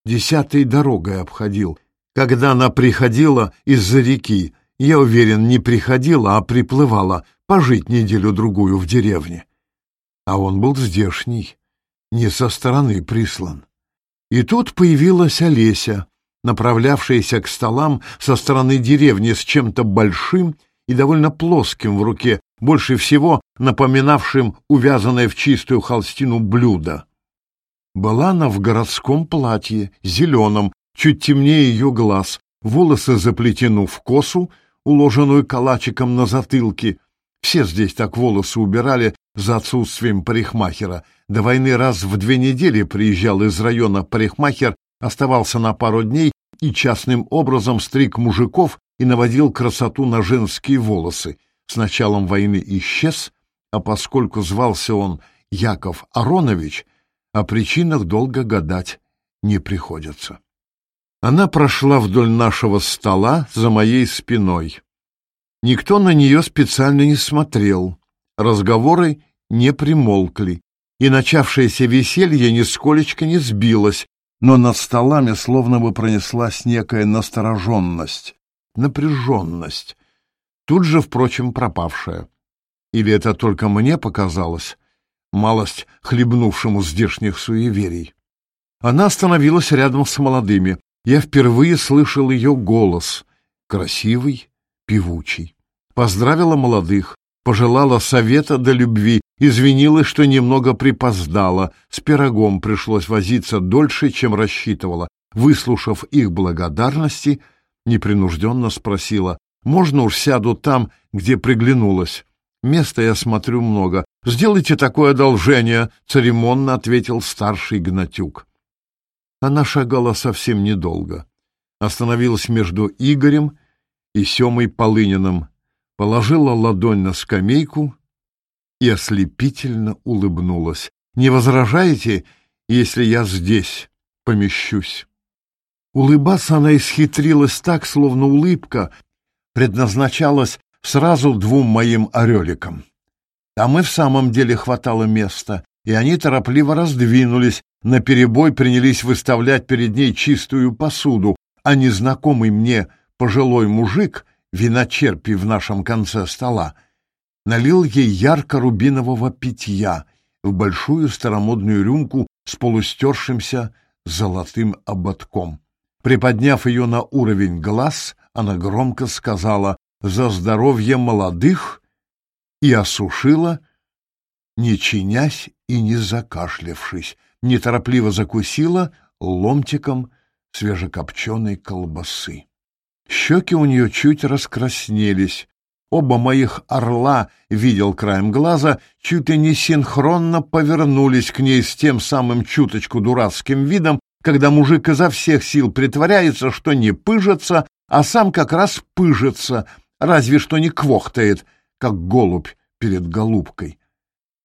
десятой дорогой обходил — когда она приходила из-за реки, я уверен, не приходила, а приплывала, пожить неделю-другую в деревне. А он был здешний, не со стороны прислан. И тут появилась Олеся, направлявшаяся к столам со стороны деревни с чем-то большим и довольно плоским в руке, больше всего напоминавшим увязанное в чистую холстину блюдо. Была она в городском платье, зеленом, чуть темнее ее глаз, волосы заплетену в косу, уложенную калачиком на затылке. Все здесь так волосы убирали за отсутствием парикмахера. До войны раз в две недели приезжал из района парикмахер, оставался на пару дней и частным образом стриг мужиков и наводил красоту на женские волосы. С началом войны исчез, а поскольку звался он Яков Аронович, о причинах долго гадать не приходится. Она прошла вдоль нашего стола за моей спиной. Никто на нее специально не смотрел. Разговоры не примолкли, и начавшееся веселье нисколечко не сбилось, но над столами словно бы пронеслась некая настороженность, напряженность, тут же, впрочем, пропавшая. Или это только мне показалось, малость хлебнувшему здешних суеверий. Она остановилась рядом с молодыми я впервые слышал ее голос, красивый, певучий. Поздравила молодых, пожелала совета до любви, извинилась, что немного припоздала, с пирогом пришлось возиться дольше, чем рассчитывала. Выслушав их благодарности, непринужденно спросила, «Можно уж сяду там, где приглянулась? Места я смотрю много. Сделайте такое одолжение», — церемонно ответил старший Гнатюк. А она шагала совсем недолго. Остановилась между Игорем и Семой Полыниным, положила ладонь на скамейку и ослепительно улыбнулась. «Не возражаете, если я здесь помещусь?» Улыбаться она исхитрилась так, словно улыбка предназначалась сразу двум моим ореликам. Там и в самом деле хватало места, и они торопливо раздвинулись, наперебой принялись выставлять перед ней чистую посуду, а незнакомый мне пожилой мужик, виночерпий в нашем конце стола, налил ей ярко-рубинового питья в большую старомодную рюмку с полустершимся золотым ободком. Приподняв ее на уровень глаз, она громко сказала «За здоровье молодых!» и осушила не чинясь и не закашлявшись, неторопливо закусила ломтиком свежекопченой колбасы. Щеки у нее чуть раскраснелись. Оба моих орла, видел краем глаза, чуть ли не синхронно повернулись к ней с тем самым чуточку дурацким видом, когда мужик изо всех сил притворяется, что не пыжится, а сам как раз пыжится, разве что не квохтает, как голубь перед голубкой.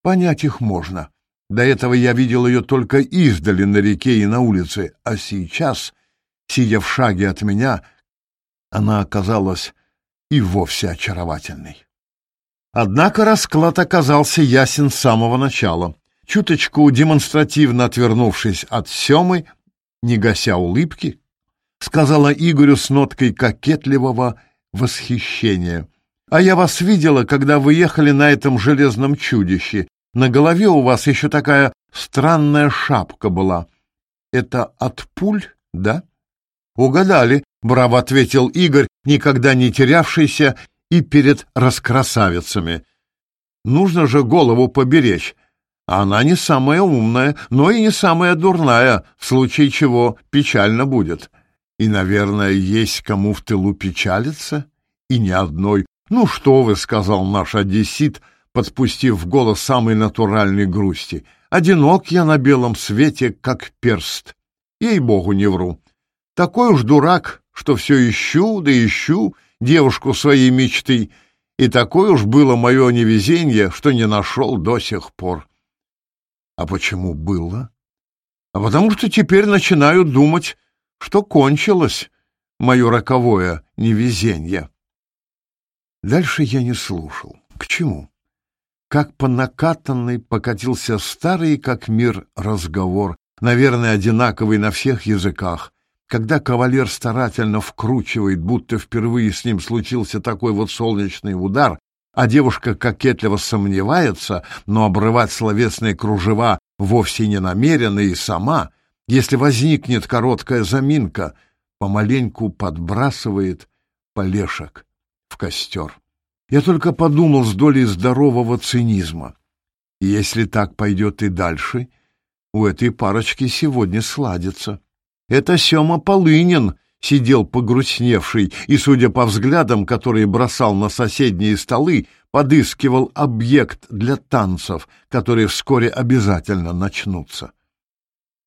Понять их можно. До этого я видел ее только издали на реке и на улице, а сейчас, сидя в шаге от меня, она оказалась и вовсе очаровательной. Однако расклад оказался ясен с самого начала. Чуточку демонстративно отвернувшись от Семы, не гася улыбки, сказала Игорю с ноткой кокетливого восхищения. А я вас видела, когда вы ехали на этом железном чудище. На голове у вас еще такая странная шапка была. Это от пуль, да? Угадали, браво ответил Игорь, никогда не терявшийся и перед раскрасавицами. Нужно же голову поберечь. Она не самая умная, но и не самая дурная, в случае чего печально будет. И, наверное, есть кому в тылу печалиться, и ни одной «Ну что вы», — сказал наш одессит, подпустив в голос самой натуральной грусти, «одинок я на белом свете, как перст. Ей-богу, не вру. Такой уж дурак, что все ищу, да ищу девушку своей мечты, и такое уж было мое невезение, что не нашел до сих пор». «А почему было?» «А потому что теперь начинаю думать, что кончилось мое роковое невезение». Дальше я не слушал. К чему? Как по накатанной покатился старый, как мир, разговор, наверное, одинаковый на всех языках, когда кавалер старательно вкручивает, будто впервые с ним случился такой вот солнечный удар, а девушка кокетливо сомневается, но обрывать словесные кружева вовсе не намерена и сама, если возникнет короткая заминка, помаленьку подбрасывает полешек в костер. Я только подумал с долей здорового цинизма. Если так пойдет и дальше, у этой парочки сегодня сладится. Это Сема Полынин сидел погрустневший и, судя по взглядам, которые бросал на соседние столы, подыскивал объект для танцев, которые вскоре обязательно начнутся.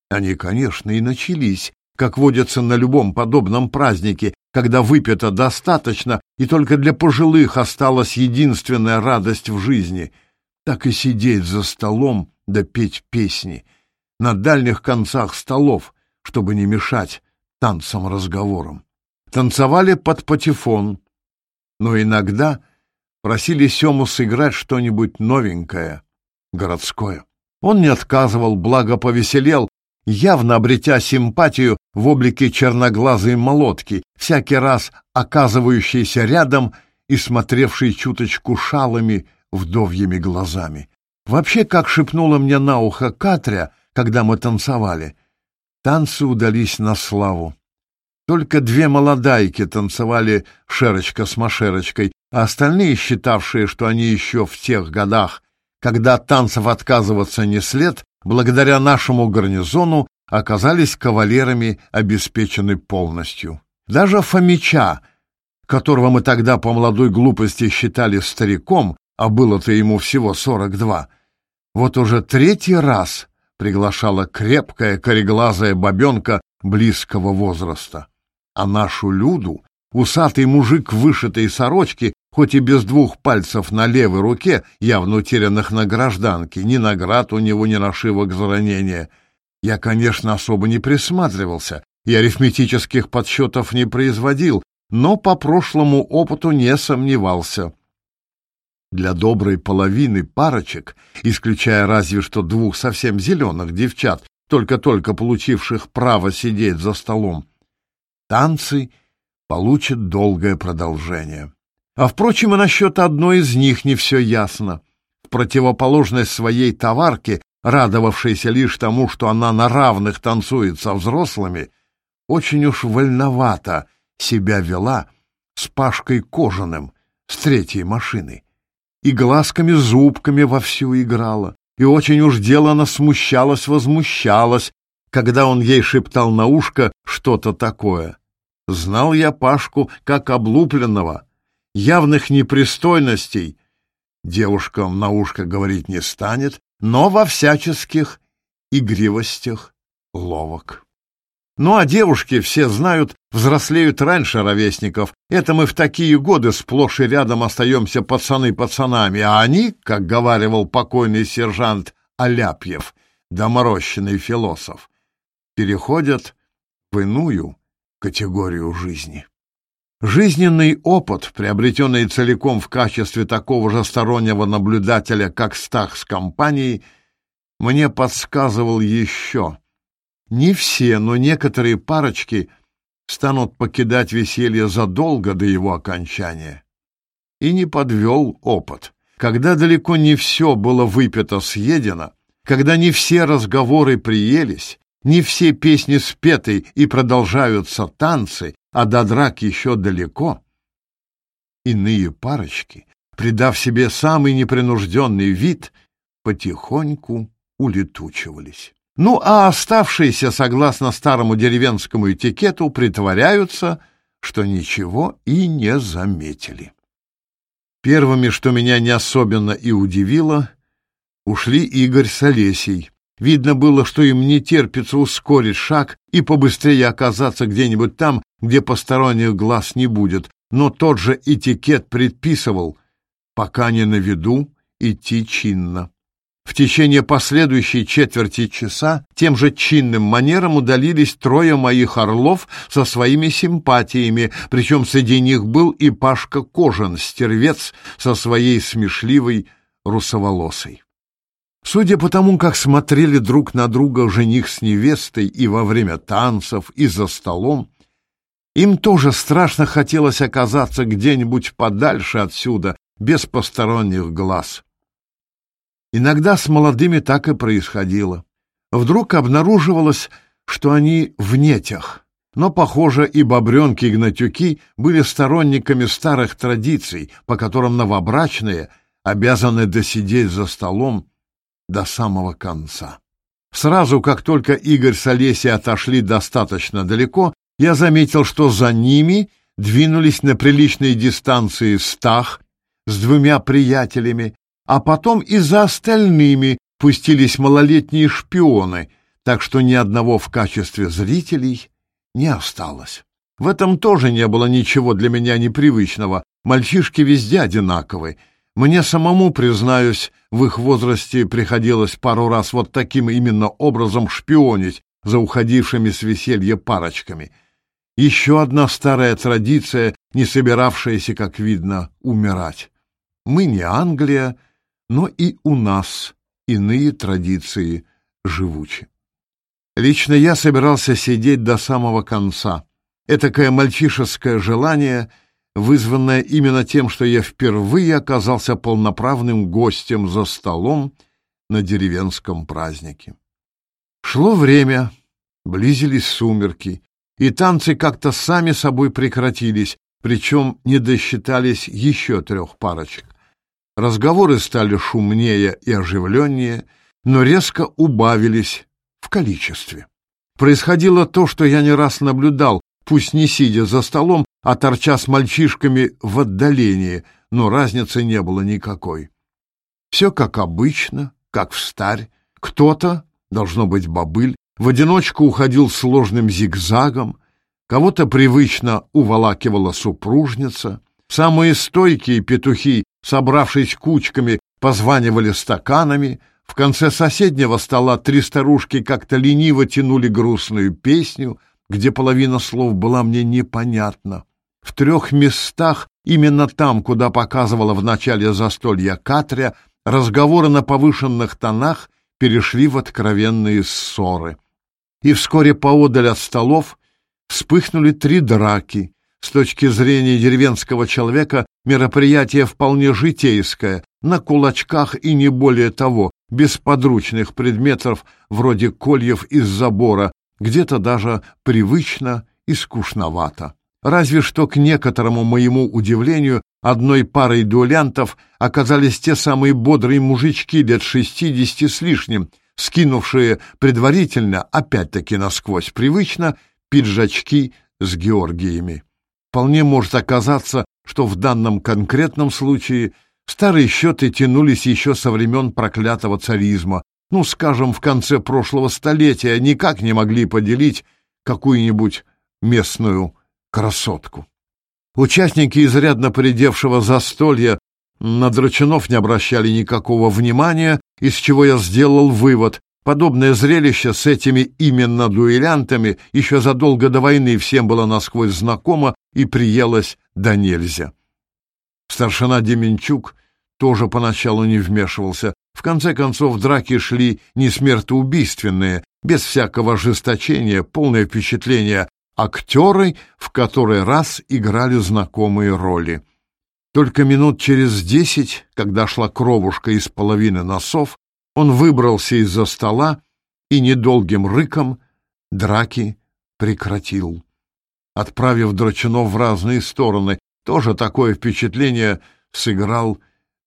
Они, конечно, и начались, как водятся на любом подобном празднике, когда выпито достаточно, и только для пожилых осталась единственная радость в жизни, так и сидеть за столом да петь песни на дальних концах столов, чтобы не мешать танцам-разговорам. Танцевали под патефон, но иногда просили Сему сыграть что-нибудь новенькое, городское. Он не отказывал, благо повеселел, явно обретя симпатию в облике черноглазой молотки, всякий раз оказывающейся рядом и смотревшей чуточку шалами вдовьими глазами. Вообще, как шепнула мне на ухо Катря, когда мы танцевали, танцы удались на славу. Только две молодайки танцевали шерочка с машерочкой, а остальные, считавшие, что они еще в тех годах, когда танцев отказываться не след, благодаря нашему гарнизону оказались кавалерами обеспечены полностью. Даже Фомича, которого мы тогда по молодой глупости считали стариком, а было-то ему всего сорок два, вот уже третий раз приглашала крепкая кореглазая бабенка близкого возраста. А нашу Люду — Усатый мужик в вышитой сорочке хоть и без двух пальцев на левой руке, явно утерянных на гражданке, ни наград у него, ни нашивок за ранение. Я, конечно, особо не присматривался и арифметических подсчетов не производил, но по прошлому опыту не сомневался. Для доброй половины парочек, исключая разве что двух совсем зеленых девчат, только-только получивших право сидеть за столом, танцы получат долгое продолжение. А, впрочем, и насчет одной из них не все ясно. Противоположность своей товарке, радовавшейся лишь тому, что она на равных танцует со взрослыми, очень уж вольновато себя вела с Пашкой Кожаным, с третьей машины, и глазками-зубками вовсю играла, и очень уж делано смущалась-возмущалась, когда он ей шептал на ушко что-то такое. Знал я Пашку как облупленного, явных непристойностей девушкам на ушко говорить не станет, но во всяческих игривостях ловок. Ну а девушки, все знают, взрослеют раньше ровесников. Это мы в такие годы сплошь и рядом остаемся пацаны пацанами, а они, как говаривал покойный сержант Аляпьев, доморощенный философ, переходят в иную категорию жизни. Жизненный опыт, приобретенный целиком в качестве такого же стороннего наблюдателя, как Стах с компанией, мне подсказывал еще. Не все, но некоторые парочки станут покидать веселье задолго до его окончания. И не подвел опыт. Когда далеко не все было выпито-съедено, когда не все разговоры приелись, не все песни спеты и продолжаются танцы, а до драк еще далеко, иные парочки, придав себе самый непринужденный вид, потихоньку улетучивались. Ну, а оставшиеся, согласно старому деревенскому этикету, притворяются, что ничего и не заметили. Первыми, что меня не особенно и удивило, ушли Игорь с Олесей. Видно было, что им не терпится ускорить шаг и побыстрее оказаться где-нибудь там, где посторонних глаз не будет, но тот же этикет предписывал, пока не на виду, идти чинно. В течение последующей четверти часа тем же чинным манером удалились трое моих орлов со своими симпатиями, причем среди них был и Пашка Кожан, стервец, со своей смешливой русоволосой. Судя по тому, как смотрели друг на друга жених с невестой и во время танцев, и за столом, им тоже страшно хотелось оказаться где-нибудь подальше отсюда, без посторонних глаз. Иногда с молодыми так и происходило. Вдруг обнаруживалось, что они в нетях. Но, похоже, и бобренки-гнатюки были сторонниками старых традиций, по которым новобрачные обязаны досидеть за столом до самого конца. Сразу, как только Игорь с Олесей отошли достаточно далеко, я заметил, что за ними двинулись на приличной дистанции Стах с двумя приятелями, а потом и за остальными пустились малолетние шпионы, так что ни одного в качестве зрителей не осталось. В этом тоже не было ничего для меня непривычного. Мальчишки везде одинаковы. Мне самому, признаюсь, в их возрасте приходилось пару раз вот таким именно образом шпионить за уходившими с веселья парочками — еще одна старая традиция, не собиравшаяся, как видно, умирать. Мы не Англия, но и у нас иные традиции живучи. Лично я собирался сидеть до самого конца. Этакое мальчишеское желание, вызванное именно тем, что я впервые оказался полноправным гостем за столом на деревенском празднике. Шло время, близились сумерки, и танцы как-то сами собой прекратились, причем не досчитались еще трех парочек. Разговоры стали шумнее и оживленнее, но резко убавились в количестве. Происходило то, что я не раз наблюдал, пусть не сидя за столом, а торча с мальчишками в отдалении, но разницы не было никакой. Все как обычно, как в старь. Кто-то, должно быть бобыль, в одиночку уходил сложным зигзагом, кого-то привычно уволакивала супружница, самые стойкие петухи, собравшись кучками, позванивали стаканами, в конце соседнего стола три старушки как-то лениво тянули грустную песню, где половина слов была мне непонятна. В трех местах, именно там, куда показывала в начале застолья Катря, разговоры на повышенных тонах перешли в откровенные ссоры и вскоре поодаль от столов вспыхнули три драки. С точки зрения деревенского человека мероприятие вполне житейское, на кулачках и не более того, без подручных предметов вроде кольев из забора, где-то даже привычно и скучновато. Разве что, к некоторому моему удивлению, одной парой дуэлянтов оказались те самые бодрые мужички лет шестидесяти с лишним — скинувшие предварительно, опять-таки насквозь привычно, пиджачки с Георгиями. Вполне может оказаться, что в данном конкретном случае старые счеты тянулись еще со времен проклятого царизма, ну, скажем, в конце прошлого столетия, никак не могли поделить какую-нибудь местную красотку. Участники изрядно поредевшего застолья на Драчунов не обращали никакого внимания, из чего я сделал вывод. Подобное зрелище с этими именно дуэлянтами еще задолго до войны всем было насквозь знакомо и приелось до нельзя. Старшина Деменчук тоже поначалу не вмешивался. В конце концов, драки шли не смертоубийственные, без всякого ожесточения, полное впечатление. Актеры в который раз играли знакомые роли. Только минут через десять, когда шла кровушка из половины носов, он выбрался из-за стола и недолгим рыком драки прекратил, отправив драчунов в разные стороны. Тоже такое впечатление сыграл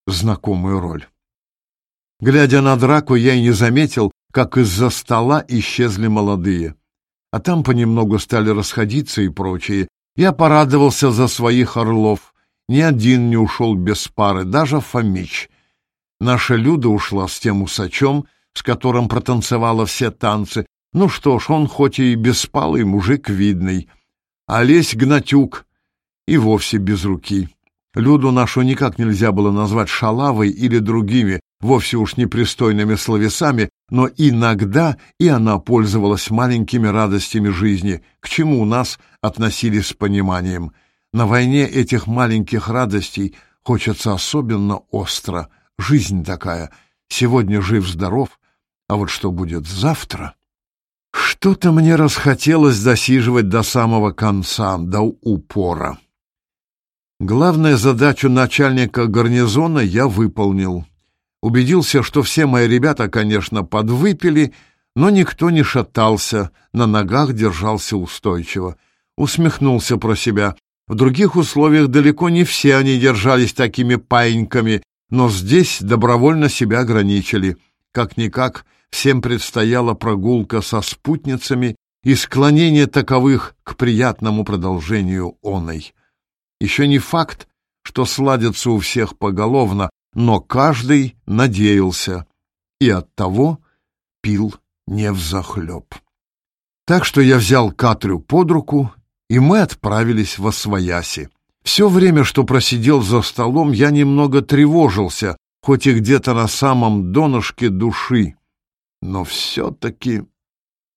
знакомую роль. Глядя на драку, я и не заметил, как из-за стола исчезли молодые. А там понемногу стали расходиться и прочие. Я порадовался за своих орлов. Ни один не ушел без пары, даже Фомич. Наша Люда ушла с тем усачом, с которым протанцевала все танцы. Ну что ж, он хоть и беспалый мужик видный. А Олесь Гнатюк и вовсе без руки. Люду нашу никак нельзя было назвать шалавой или другими, вовсе уж непристойными словесами, но иногда и она пользовалась маленькими радостями жизни, к чему у нас относились с пониманием — на войне этих маленьких радостей хочется особенно остро. Жизнь такая. Сегодня жив-здоров, а вот что будет завтра? Что-то мне расхотелось досиживать до самого конца, до упора. Главную задачу начальника гарнизона я выполнил. Убедился, что все мои ребята, конечно, подвыпили, но никто не шатался, на ногах держался устойчиво. Усмехнулся про себя. В других условиях далеко не все они держались такими паиньками, но здесь добровольно себя ограничили. Как-никак, всем предстояла прогулка со спутницами и склонение таковых к приятному продолжению оной. Еще не факт, что сладятся у всех поголовно, но каждый надеялся и оттого пил не взахлеб. Так что я взял Катрю под руку и мы отправились во Свояси. Все время, что просидел за столом, я немного тревожился, хоть и где-то на самом донышке души. Но все-таки...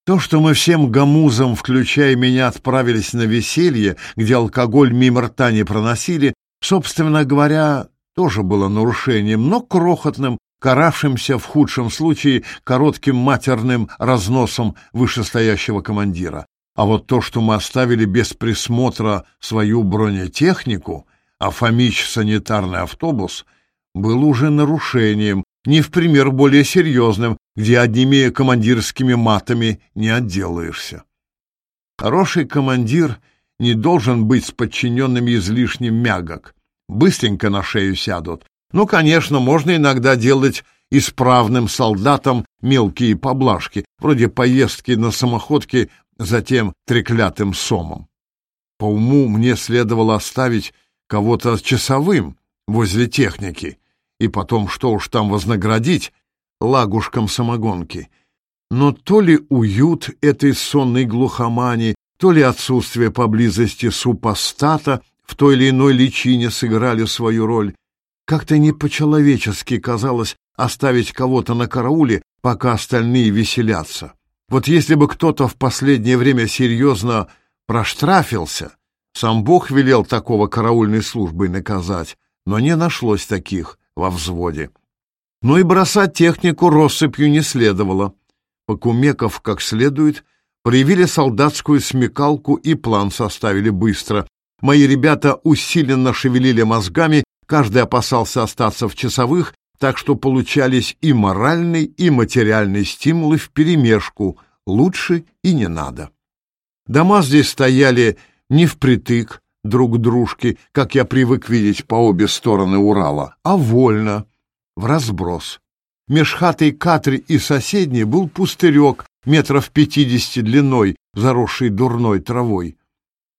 То, что мы всем гамузом, включая меня, отправились на веселье, где алкоголь мимо рта не проносили, собственно говоря, тоже было нарушением, но крохотным, каравшимся в худшем случае коротким матерным разносом вышестоящего командира. А вот то, что мы оставили без присмотра свою бронетехнику, а Фомич — санитарный автобус, было уже нарушением, не в пример более серьезным, где одними командирскими матами не отделаешься. Хороший командир не должен быть с подчиненными излишним мягок. Быстренько на шею сядут. Ну, конечно, можно иногда делать исправным солдатам мелкие поблажки, вроде поездки на самоходке затем треклятым сомом. По уму мне следовало оставить кого-то часовым возле техники и потом что уж там вознаградить лагушкам самогонки. Но то ли уют этой сонной глухомани, то ли отсутствие поблизости супостата в той или иной личине сыграли свою роль. Как-то не по-человечески казалось оставить кого-то на карауле, пока остальные веселятся. Вот если бы кто-то в последнее время серьезно проштрафился, сам Бог велел такого караульной службой наказать, но не нашлось таких во взводе. Но и бросать технику россыпью не следовало. Покумеков как следует, проявили солдатскую смекалку и план составили быстро. Мои ребята усиленно шевелили мозгами, каждый опасался остаться в часовых, так что получались и моральный, и материальный стимулы вперемешку, лучше и не надо. Дома здесь стояли не впритык друг к дружке, как я привык видеть по обе стороны Урала, а вольно, в разброс. Меж хатой Катри и соседней был пустырек метров пятидесяти длиной, заросший дурной травой.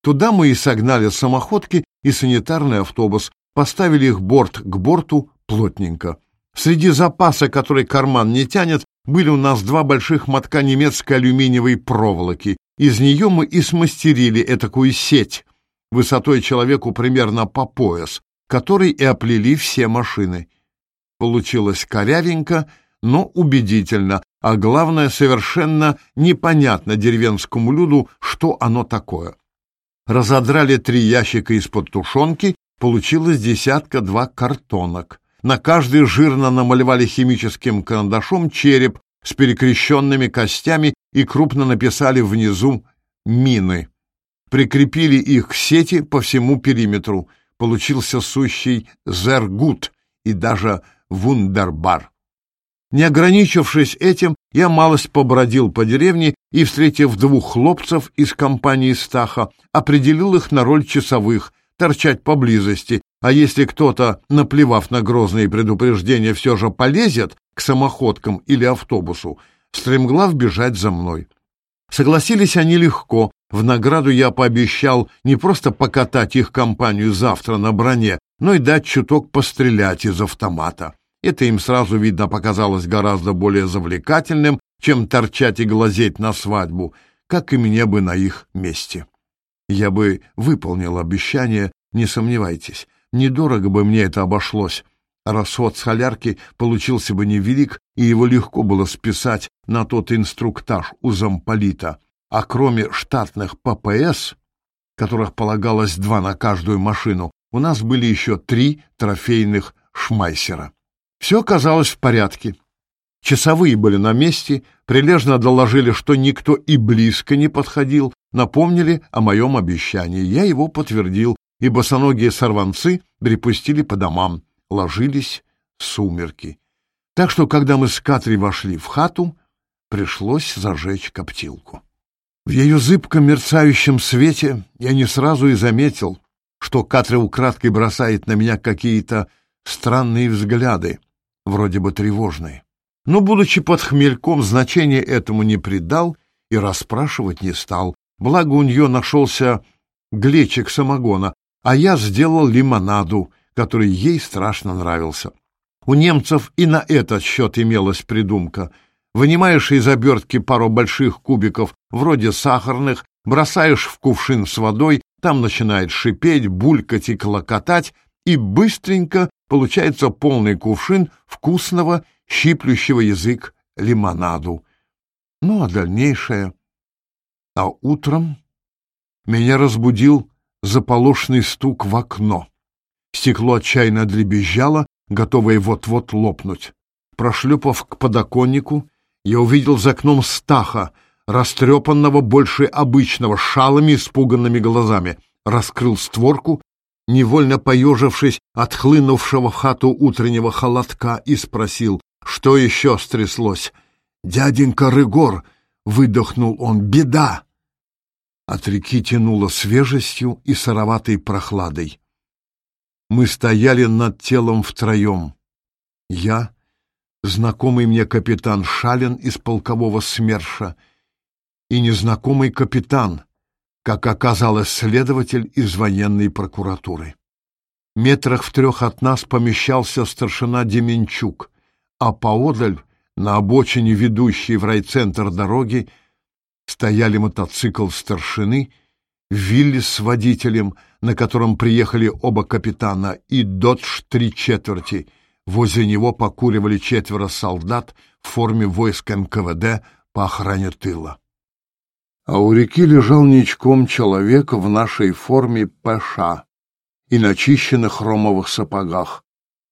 Туда мы и согнали самоходки и санитарный автобус, поставили их борт к борту плотненько. Среди запаса, который карман не тянет, были у нас два больших мотка немецкой алюминиевой проволоки. Из нее мы и смастерили этакую сеть, высотой человеку примерно по пояс, которой и оплели все машины. Получилось корявенько, но убедительно, а главное, совершенно непонятно деревенскому люду, что оно такое. Разодрали три ящика из-под тушенки, получилось десятка-два картонок. На каждый жирно намалевали химическим карандашом череп с перекрещенными костями и крупно написали внизу «мины». Прикрепили их к сети по всему периметру. Получился сущий зергут и даже вундербар. Не ограничившись этим, я малость побродил по деревне и, встретив двух хлопцев из компании Стаха, определил их на роль часовых, торчать поблизости, а если кто-то, наплевав на грозные предупреждения, все же полезет к самоходкам или автобусу, стремглав бежать за мной. Согласились они легко. В награду я пообещал не просто покатать их компанию завтра на броне, но и дать чуток пострелять из автомата. Это им сразу, видно, показалось гораздо более завлекательным, чем торчать и глазеть на свадьбу, как и мне бы на их месте. Я бы выполнил обещание, не сомневайтесь. Недорого бы мне это обошлось. Расход солярки получился бы невелик, и его легко было списать на тот инструктаж у замполита. А кроме штатных ППС, которых полагалось два на каждую машину, у нас были еще три трофейных шмайсера. Все казалось в порядке. Часовые были на месте, прилежно доложили, что никто и близко не подходил, напомнили о моем обещании. Я его подтвердил, и босоногие сорванцы припустили по домам, ложились сумерки. Так что, когда мы с Катри вошли в хату, пришлось зажечь коптилку. В ее зыбком мерцающем свете я не сразу и заметил, что Катри украдкой бросает на меня какие-то странные взгляды, вроде бы тревожные. Но, будучи под хмельком, значения этому не придал и расспрашивать не стал, благо у нее нашелся глечик самогона, а я сделал лимонаду, который ей страшно нравился. У немцев и на этот счет имелась придумка. Вынимаешь из обертки пару больших кубиков, вроде сахарных, бросаешь в кувшин с водой, там начинает шипеть, булькать и клокотать, и быстренько получается полный кувшин вкусного, щиплющего язык лимонаду. Ну, а дальнейшее... А утром меня разбудил заполошный стук в окно. Стекло отчаянно дребезжало, готовое вот-вот лопнуть. Прошлепав к подоконнику, я увидел за окном Стаха, растрепанного больше обычного, шалами испуганными глазами. Раскрыл створку, невольно поежившись от хлынувшего в хату утреннего холодка, и спросил, что еще стряслось. «Дяденька Рыгор!» — выдохнул он. «Беда!» От реки тянуло свежестью и сыроватой прохладой. Мы стояли над телом втроем. Я, знакомый мне капитан Шалин из полкового СМЕРШа и незнакомый капитан, как оказалось, следователь из военной прокуратуры. Метрах в трех от нас помещался старшина Деменчук, а поодаль, на обочине ведущей в райцентр дороги, стояли мотоцикл старшины, Вилли с водителем, на котором приехали оба капитана, и «Додж» три четверти. Возле него покуривали четверо солдат в форме войск НКВД по охране тыла. А у реки лежал ничком человек в нашей форме ПШ и на чищенных хромовых сапогах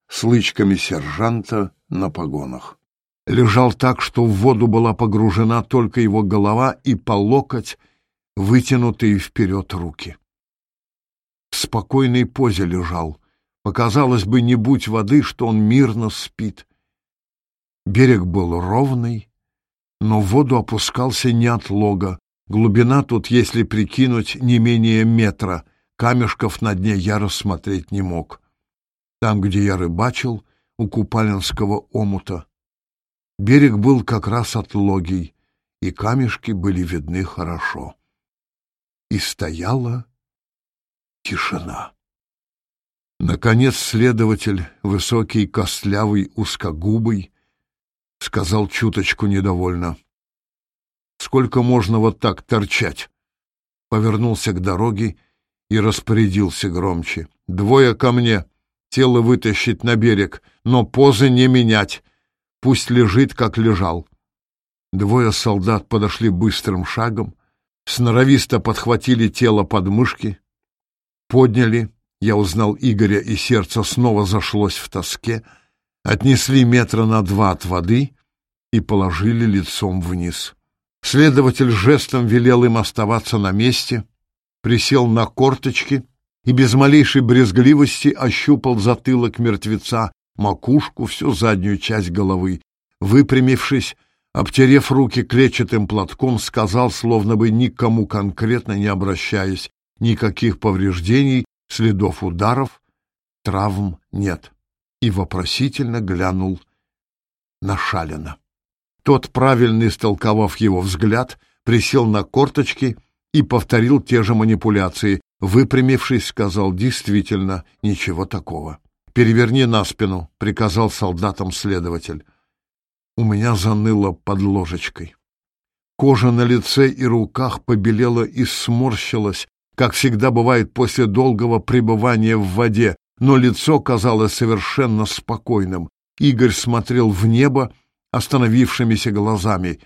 с лычками сержанта на погонах лежал так, что в воду была погружена только его голова и по локоть вытянутые вперед руки. В спокойной позе лежал. Показалось бы, не будь воды, что он мирно спит. Берег был ровный, но в воду опускался не от лога. Глубина тут, если прикинуть, не менее метра. Камешков на дне я рассмотреть не мог. Там, где я рыбачил, у Купалинского омута, Берег был как раз отлогий, и камешки были видны хорошо. И стояла тишина. Наконец следователь, высокий, костлявый, узкогубый, сказал чуточку недовольно. «Сколько можно вот так торчать?» Повернулся к дороге и распорядился громче. «Двое ко мне, тело вытащить на берег, но позы не менять, Пусть лежит, как лежал. Двое солдат подошли быстрым шагом, сноровисто подхватили тело под мышки, подняли, я узнал Игоря, и сердце снова зашлось в тоске, отнесли метра на два от воды и положили лицом вниз. Следователь жестом велел им оставаться на месте, присел на корточки и без малейшей брезгливости ощупал затылок мертвеца, макушку, всю заднюю часть головы. Выпрямившись, обтерев руки клетчатым платком, сказал, словно бы никому конкретно не обращаясь, никаких повреждений, следов ударов, травм нет. И вопросительно глянул на Шалина. Тот, правильно истолковав его взгляд, присел на корточки и повторил те же манипуляции. Выпрямившись, сказал действительно ничего такого. «Переверни на спину», — приказал солдатам следователь. У меня заныло под ложечкой. Кожа на лице и руках побелела и сморщилась, как всегда бывает после долгого пребывания в воде, но лицо казалось совершенно спокойным. Игорь смотрел в небо остановившимися глазами.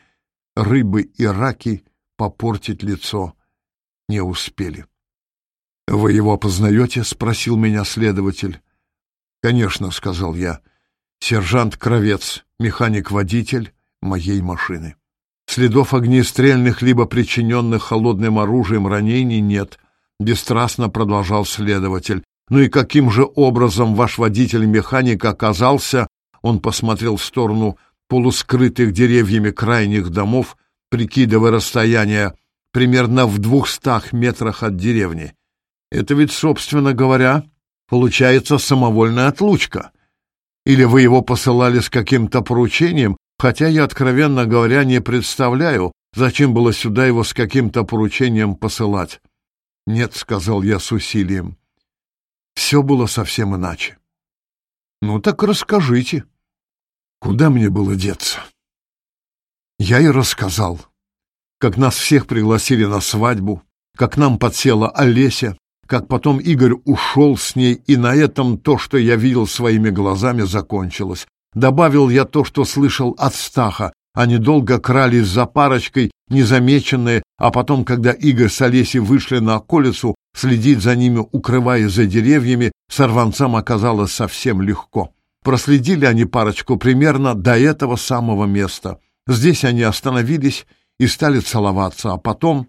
Рыбы и раки попортить лицо не успели. «Вы его познаете?» — спросил меня следователь. «Конечно», — сказал я, — «сержант Кровец, механик-водитель моей машины». Следов огнестрельных либо причиненных холодным оружием ранений нет, — бесстрастно продолжал следователь. «Ну и каким же образом ваш водитель-механик оказался?» Он посмотрел в сторону полускрытых деревьями крайних домов, прикидывая расстояние примерно в двухстах метрах от деревни. «Это ведь, собственно говоря, Получается самовольная отлучка. Или вы его посылали с каким-то поручением, хотя я, откровенно говоря, не представляю, зачем было сюда его с каким-то поручением посылать. Нет, — сказал я с усилием. Все было совсем иначе. Ну так расскажите. Куда мне было деться? Я и рассказал, как нас всех пригласили на свадьбу, как нам подсела Олеся, как потом Игорь ушел с ней, и на этом то, что я видел своими глазами, закончилось. Добавил я то, что слышал от Стаха. Они долго крались за парочкой, незамеченные, а потом, когда Игорь с Олесей вышли на околицу, следить за ними, укрываясь за деревьями, сорванцам оказалось совсем легко. Проследили они парочку примерно до этого самого места. Здесь они остановились и стали целоваться, а потом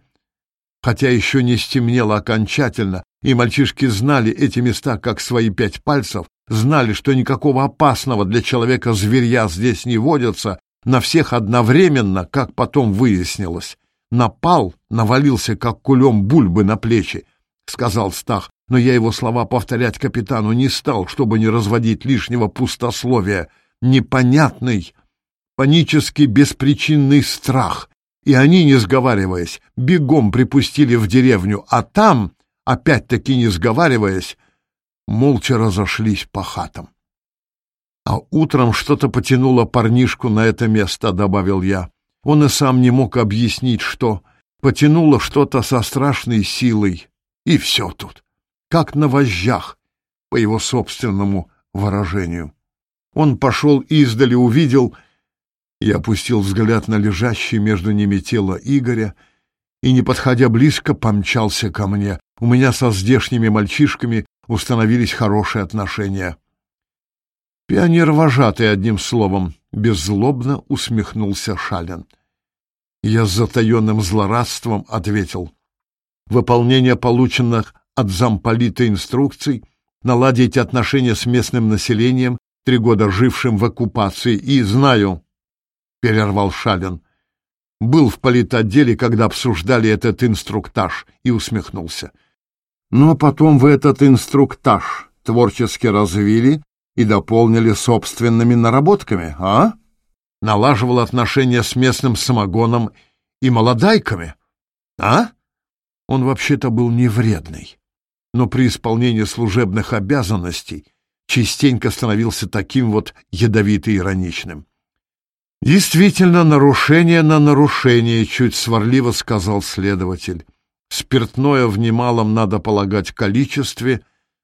хотя еще не стемнело окончательно, и мальчишки знали эти места как свои пять пальцев, знали, что никакого опасного для человека зверья здесь не водятся, на всех одновременно, как потом выяснилось. Напал, навалился, как кулем бульбы на плечи, — сказал Стах, но я его слова повторять капитану не стал, чтобы не разводить лишнего пустословия. Непонятный, панически беспричинный страх и они, не сговариваясь, бегом припустили в деревню, а там, опять-таки не сговариваясь, молча разошлись по хатам. А утром что-то потянуло парнишку на это место, добавил я. Он и сам не мог объяснить, что. Потянуло что-то со страшной силой. И все тут. Как на вожжах, по его собственному выражению. Он пошел издали, увидел — я опустил взгляд на лежащее между ними тело Игоря и, не подходя близко, помчался ко мне. У меня со здешними мальчишками установились хорошие отношения. Пионер-вожатый, одним словом, беззлобно усмехнулся Шалин. Я с затаенным злорадством ответил. Выполнение полученных от замполита инструкций, наладить отношения с местным населением, три года жившим в оккупации, и, знаю, — перервал Шалин. Был в политотделе, когда обсуждали этот инструктаж, и усмехнулся. Но потом вы этот инструктаж творчески развили и дополнили собственными наработками, а? Налаживал отношения с местным самогоном и молодайками, а? Он вообще-то был невредный, но при исполнении служебных обязанностей частенько становился таким вот ядовито-ироничным. Действительно, нарушение на нарушение, чуть сварливо сказал следователь. Спиртное в немалом, надо полагать, количестве,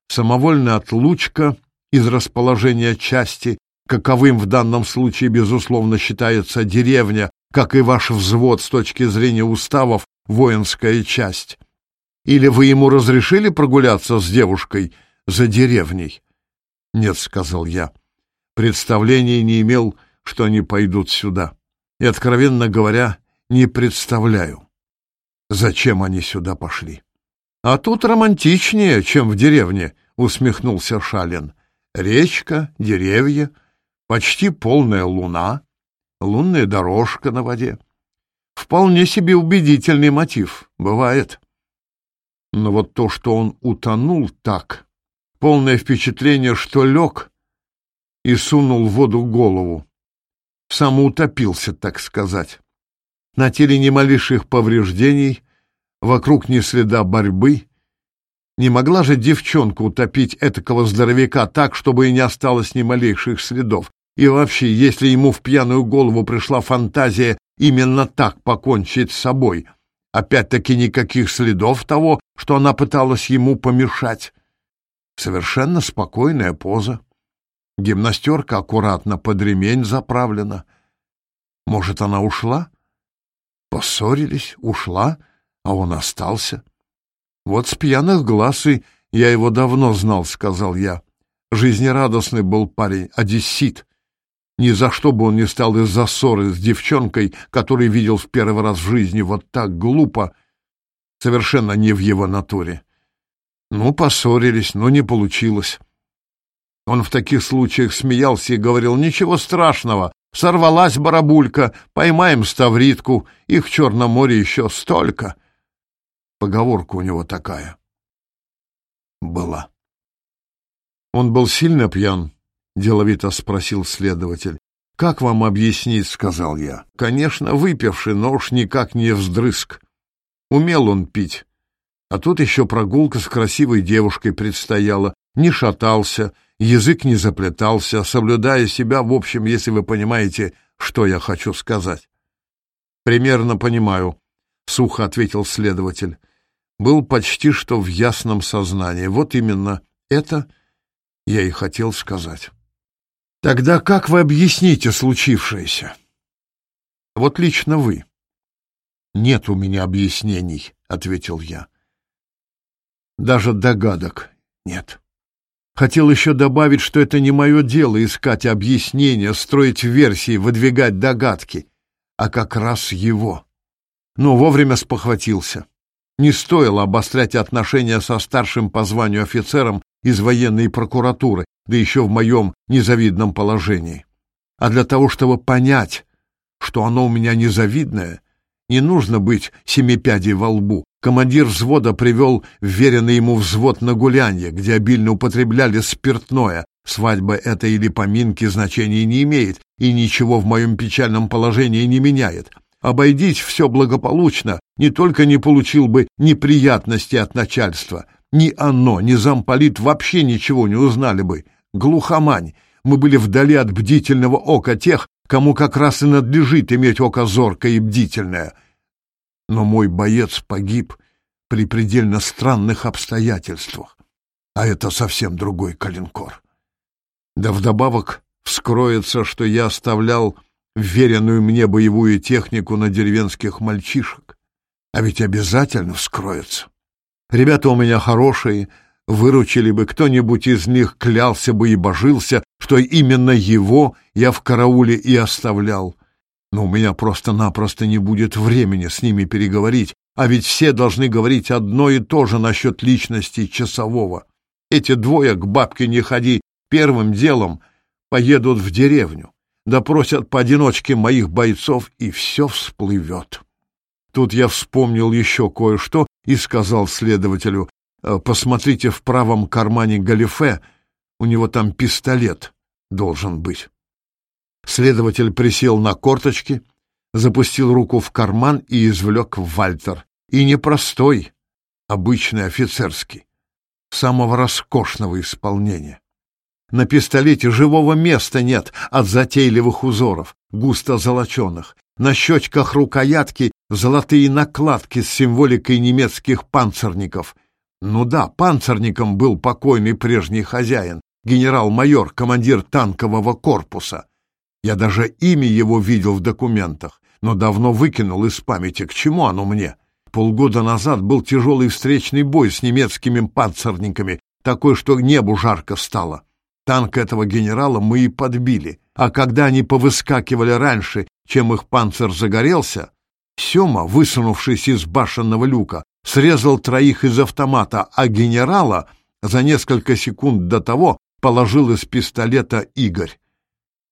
самовольная отлучка из расположения части, каковым в данном случае, безусловно, считается деревня, как и ваш взвод с точки зрения уставов, воинская часть. Или вы ему разрешили прогуляться с девушкой за деревней? Нет, сказал я. Представления не имел что они пойдут сюда. И, откровенно говоря, не представляю, зачем они сюда пошли. А тут романтичнее, чем в деревне, усмехнулся Шалин. Речка, деревья, почти полная луна, лунная дорожка на воде. Вполне себе убедительный мотив, бывает. Но вот то, что он утонул так, полное впечатление, что лег и сунул в воду голову самоутопился, так сказать. На теле ни малейших повреждений, вокруг ни следа борьбы. Не могла же девчонка утопить этакого здоровяка так, чтобы и не осталось ни малейших следов. И вообще, если ему в пьяную голову пришла фантазия именно так покончить с собой, опять-таки никаких следов того, что она пыталась ему помешать. Совершенно спокойная поза. Гимнастерка аккуратно под ремень заправлена. Может, она ушла? Поссорились, ушла, а он остался. Вот с пьяных глаз и я его давно знал, — сказал я. Жизнерадостный был парень, одессит. Ни за что бы он не стал из-за ссоры с девчонкой, которую видел в первый раз в жизни вот так глупо, совершенно не в его натуре. Ну, поссорились, но не получилось. Он в таких случаях смеялся и говорил, «Ничего страшного, сорвалась барабулька, поймаем ставритку, их в Черном море еще столько». Поговорка у него такая была. «Он был сильно пьян?» — деловито спросил следователь. «Как вам объяснить?» — сказал я. «Конечно, выпивший, но уж никак не вздрызг. Умел он пить. А тут еще прогулка с красивой девушкой предстояла. Не шатался, язык не заплетался, соблюдая себя, в общем, если вы понимаете, что я хочу сказать. «Примерно понимаю», — сухо ответил следователь. «Был почти что в ясном сознании. Вот именно это я и хотел сказать». «Тогда как вы объясните случившееся?» «Вот лично вы». «Нет у меня объяснений», — ответил я. «Даже догадок нет». Хотел еще добавить, что это не мое дело искать объяснения, строить версии, выдвигать догадки, а как раз его. Но вовремя спохватился. Не стоило обострять отношения со старшим по званию офицером из военной прокуратуры, да еще в моем незавидном положении. А для того, чтобы понять, что оно у меня незавидное, не нужно быть семипядей во лбу, командир взвода привел веренный ему взвод на гулянье, где обильно употребляли спиртное. Свадьба это или поминки значения не имеет и ничего в моем печальном положении не меняет. Обойдись все благополучно, не только не получил бы неприятности от начальства, ни оно, ни замполит вообще ничего не узнали бы. Глухомань. Мы были вдали от бдительного ока тех, кому как раз и надлежит иметь око зоркое и бдительное но мой боец погиб при предельно странных обстоятельствах, а это совсем другой калинкор. Да вдобавок вскроется, что я оставлял веренную мне боевую технику на деревенских мальчишек. А ведь обязательно вскроется. Ребята у меня хорошие, выручили бы, кто-нибудь из них клялся бы и божился, что именно его я в карауле и оставлял. Но у меня просто-напросто не будет времени с ними переговорить, а ведь все должны говорить одно и то же насчет личности часового. Эти двое к бабке не ходи, первым делом поедут в деревню, допросят поодиночке моих бойцов, и все всплывет. Тут я вспомнил еще кое-что и сказал следователю, «Э, «Посмотрите в правом кармане галифе, у него там пистолет должен быть». Следователь присел на корточки, запустил руку в карман и извлек Вальтер. И не простой, обычный офицерский, самого роскошного исполнения. На пистолете живого места нет от затейливых узоров, густо золоченых. На щечках рукоятки золотые накладки с символикой немецких панцирников. Ну да, панцирником был покойный прежний хозяин, генерал-майор, командир танкового корпуса. Я даже имя его видел в документах, но давно выкинул из памяти, к чему оно мне. Полгода назад был тяжелый встречный бой с немецкими панцерниками, такой, что небу жарко стало. Танк этого генерала мы и подбили, а когда они повыскакивали раньше, чем их панцирь загорелся, Сема, высунувшись из башенного люка, срезал троих из автомата, а генерала за несколько секунд до того положил из пистолета Игорь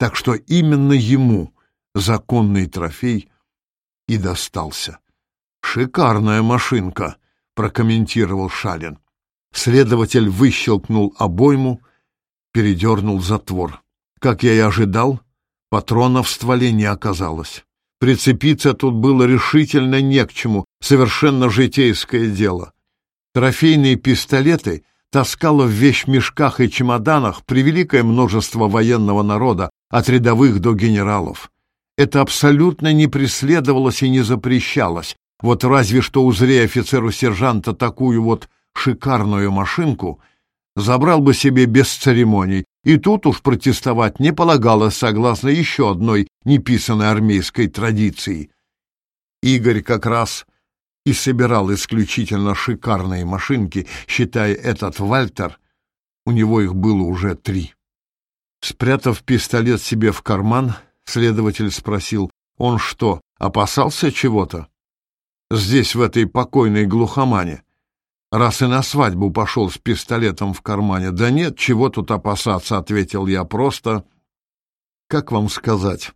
так что именно ему законный трофей и достался. «Шикарная машинка», — прокомментировал Шалин. Следователь выщелкнул обойму, передернул затвор. Как я и ожидал, патронов в стволе не оказалось. Прицепиться тут было решительно не к чему, совершенно житейское дело. Трофейные пистолеты таскало в вещмешках и чемоданах превеликое множество военного народа, от рядовых до генералов. Это абсолютно не преследовалось и не запрещалось. Вот разве что узрея офицеру-сержанта такую вот шикарную машинку, забрал бы себе без церемоний, и тут уж протестовать не полагалось согласно еще одной неписанной армейской традиции. Игорь как раз и собирал исключительно шикарные машинки, считая этот Вальтер, у него их было уже три. Спрятав пистолет себе в карман, следователь спросил, он что, опасался чего-то? Здесь, в этой покойной глухомане. Раз и на свадьбу пошел с пистолетом в кармане. Да нет, чего тут опасаться, ответил я просто. Как вам сказать?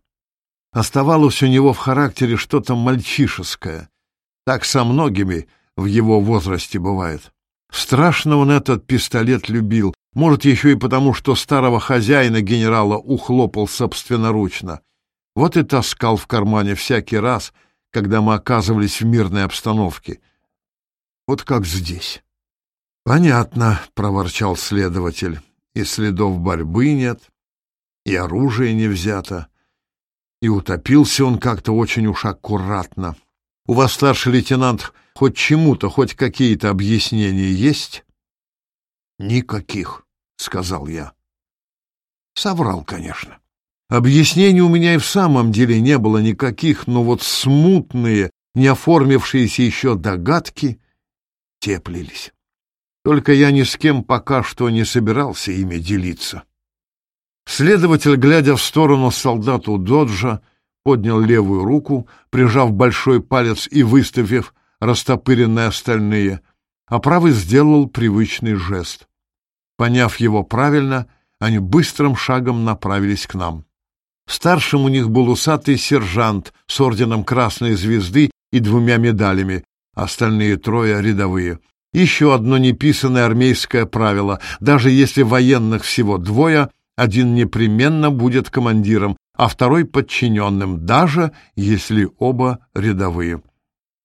Оставалось у него в характере что-то мальчишеское. Так со многими в его возрасте бывает. Страшно он этот пистолет любил, может, еще и потому, что старого хозяина генерала ухлопал собственноручно. Вот и таскал в кармане всякий раз, когда мы оказывались в мирной обстановке. Вот как здесь. «Понятно», — проворчал следователь. «И следов борьбы нет, и оружие не взято, и утопился он как-то очень уж аккуратно. У вас, старший лейтенант, хоть чему-то, хоть какие-то объяснения есть?» «Никаких», — сказал я. Соврал, конечно. Объяснений у меня и в самом деле не было никаких, но вот смутные, не оформившиеся еще догадки теплились. Только я ни с кем пока что не собирался ими делиться. Следователь, глядя в сторону солдату Доджа, поднял левую руку, прижав большой палец и выставив растопыренные остальные, а правый сделал привычный жест. Поняв его правильно, они быстрым шагом направились к нам. Старшим у них был усатый сержант с орденом Красной Звезды и двумя медалями, а остальные трое — рядовые. Еще одно неписанное армейское правило. Даже если военных всего двое, один непременно будет командиром, а второй — подчиненным, даже если оба рядовые.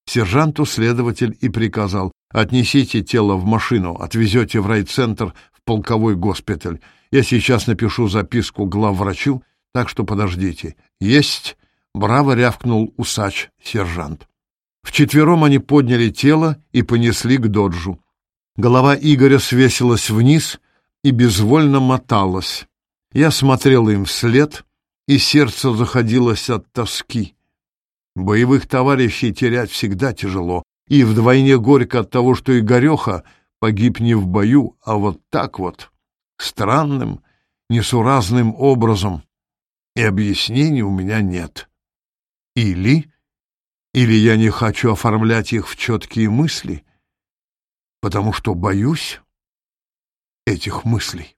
Сержанту следователь и приказал «Отнесите тело в машину, отвезете в райцентр, полковой госпиталь. Я сейчас напишу записку главврачу, так что подождите. Есть!» — браво рявкнул усач-сержант. Вчетвером они подняли тело и понесли к доджу. Голова Игоря свесилась вниз и безвольно моталась. Я смотрел им вслед, и сердце заходилось от тоски. Боевых товарищей терять всегда тяжело, и вдвойне горько от того, что Игореха — погиб не в бою, а вот так вот, странным, несуразным образом, и объяснений у меня нет. Или... Или я не хочу оформлять их в четкие мысли, потому что боюсь этих мыслей.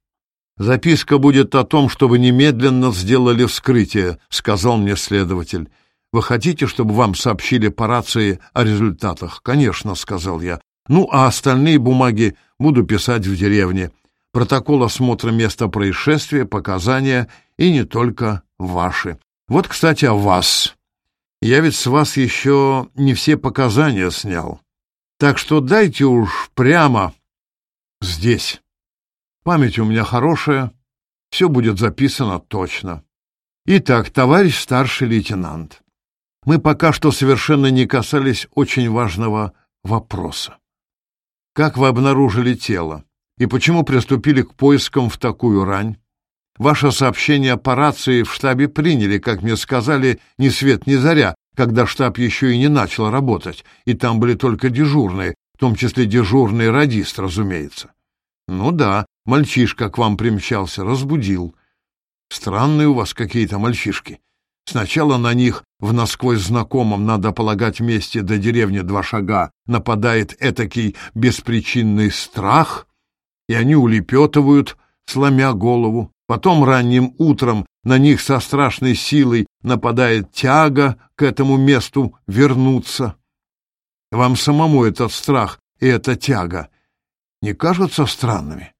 «Записка будет о том, чтобы немедленно сделали вскрытие», — сказал мне следователь. «Вы хотите, чтобы вам сообщили по рации о результатах?» «Конечно», — сказал я. Ну, а остальные бумаги буду писать в деревне. Протокол осмотра места происшествия, показания и не только ваши. Вот, кстати, о вас. Я ведь с вас еще не все показания снял. Так что дайте уж прямо здесь. Память у меня хорошая, все будет записано точно. Итак, товарищ старший лейтенант, мы пока что совершенно не касались очень важного вопроса. Как вы обнаружили тело? И почему приступили к поискам в такую рань? Ваше сообщение о парации в штабе приняли, как мне сказали, ни свет ни заря, когда штаб еще и не начал работать, и там были только дежурные, в том числе дежурный радист, разумеется. Ну да, мальчишка к вам примчался, разбудил. Странные у вас какие-то мальчишки. Сначала на них в насквозь знакомом, надо полагать, месте до деревни два шага нападает этакий беспричинный страх, и они улепетывают, сломя голову. Потом ранним утром на них со страшной силой нападает тяга к этому месту вернуться. Вам самому этот страх и эта тяга не кажутся странными?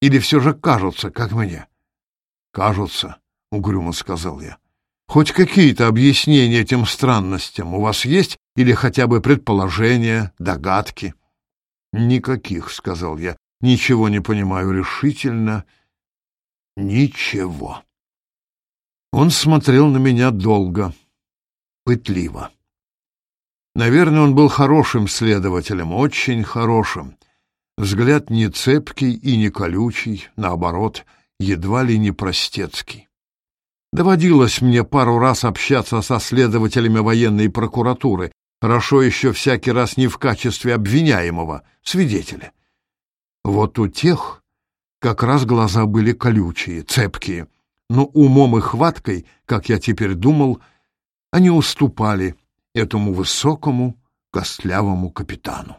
Или все же кажутся, как мне? — Кажутся, — угрюмо сказал я. — Хоть какие-то объяснения этим странностям у вас есть? Или хотя бы предположения, догадки? Никаких, — сказал я. Ничего не понимаю решительно. Ничего. Он смотрел на меня долго, пытливо. Наверное, он был хорошим следователем, очень хорошим. Взгляд не цепкий и не колючий, наоборот, едва ли не простецкий. Доводилось мне пару раз общаться со следователями военной прокуратуры, хорошо еще всякий раз не в качестве обвиняемого, свидетеля. Вот у тех как раз глаза были колючие, цепкие, но умом и хваткой, как я теперь думал, они уступали этому высокому костлявому капитану.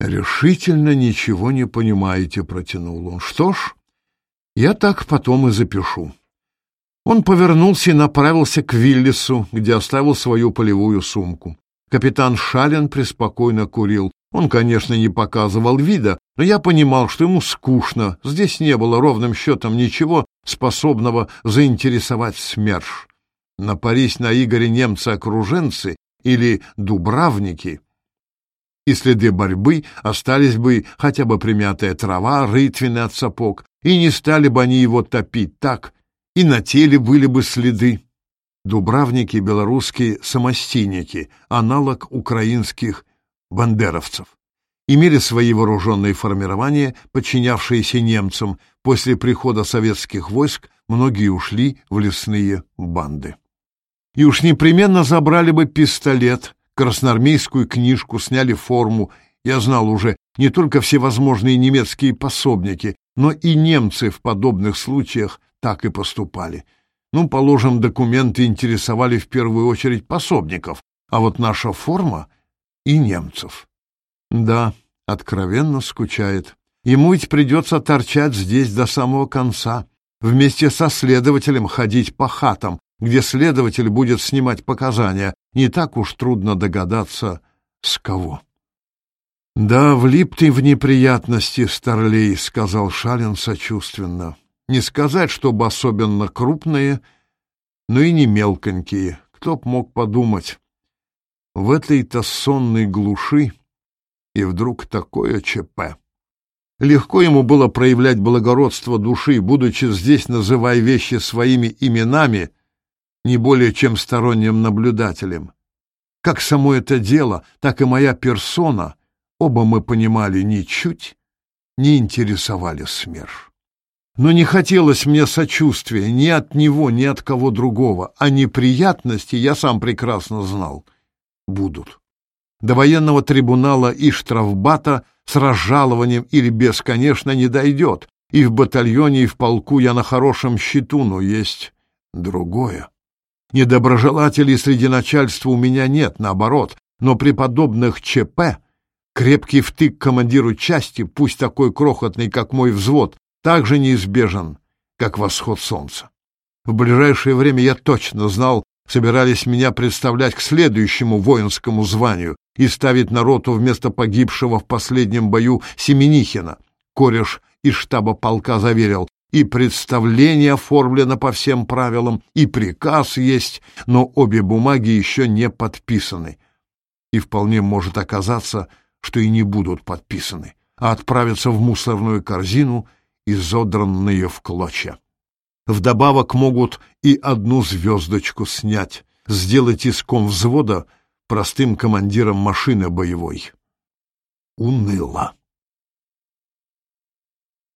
«Решительно ничего не понимаете», — протянул он. «Что ж, я так потом и запишу». Он повернулся и направился к Виллису, где оставил свою полевую сумку. Капитан Шалин преспокойно курил. Он, конечно, не показывал вида, но я понимал, что ему скучно. Здесь не было ровным счетом ничего, способного заинтересовать СМЕРШ. Напарись на Игоре немцы-окруженцы или дубравники, и следы борьбы остались бы хотя бы примятая трава, рытвины от сапог, и не стали бы они его топить так, и на теле были бы следы. Дубравники — белорусские самостийники, аналог украинских бандеровцев. Имели свои вооруженные формирования, подчинявшиеся немцам. После прихода советских войск многие ушли в лесные банды. И уж непременно забрали бы пистолет, красноармейскую книжку, сняли форму. Я знал уже не только всевозможные немецкие пособники, но и немцы в подобных случаях так и поступали. Ну, положим, документы интересовали в первую очередь пособников, а вот наша форма и немцев. Да, откровенно скучает. Ему ведь придется торчать здесь до самого конца, вместе со следователем ходить по хатам, где следователь будет снимать показания. Не так уж трудно догадаться, с кого. «Да, влип ты в неприятности, старлей», — сказал Шалин сочувственно. Не сказать, чтобы особенно крупные, но и не мелконькие. Кто б мог подумать? В этой-то сонной глуши и вдруг такое ЧП. Легко ему было проявлять благородство души, будучи здесь, называя вещи своими именами, не более чем сторонним наблюдателем. Как само это дело, так и моя персона, оба мы понимали ничуть, не интересовали СМЕРШ. Но не хотелось мне сочувствия ни от него, ни от кого другого, а неприятности, я сам прекрасно знал, будут. До военного трибунала и штрафбата с разжалованием или без, конечно, не дойдет. И в батальоне, и в полку я на хорошем счету, но есть другое. Недоброжелателей среди начальства у меня нет, наоборот, но при подобных ЧП крепкий втык командиру части, пусть такой крохотный, как мой взвод, так же неизбежен, как восход солнца. В ближайшее время я точно знал, собирались меня представлять к следующему воинскому званию и ставить на роту вместо погибшего в последнем бою Семенихина. Кореш из штаба полка заверил, и представление оформлено по всем правилам, и приказ есть, но обе бумаги еще не подписаны. И вполне может оказаться, что и не будут подписаны, а отправятся в мусорную корзину изодранные в клочья. Вдобавок могут и одну звездочку снять, сделать из взвода простым командиром машины боевой. Уныло.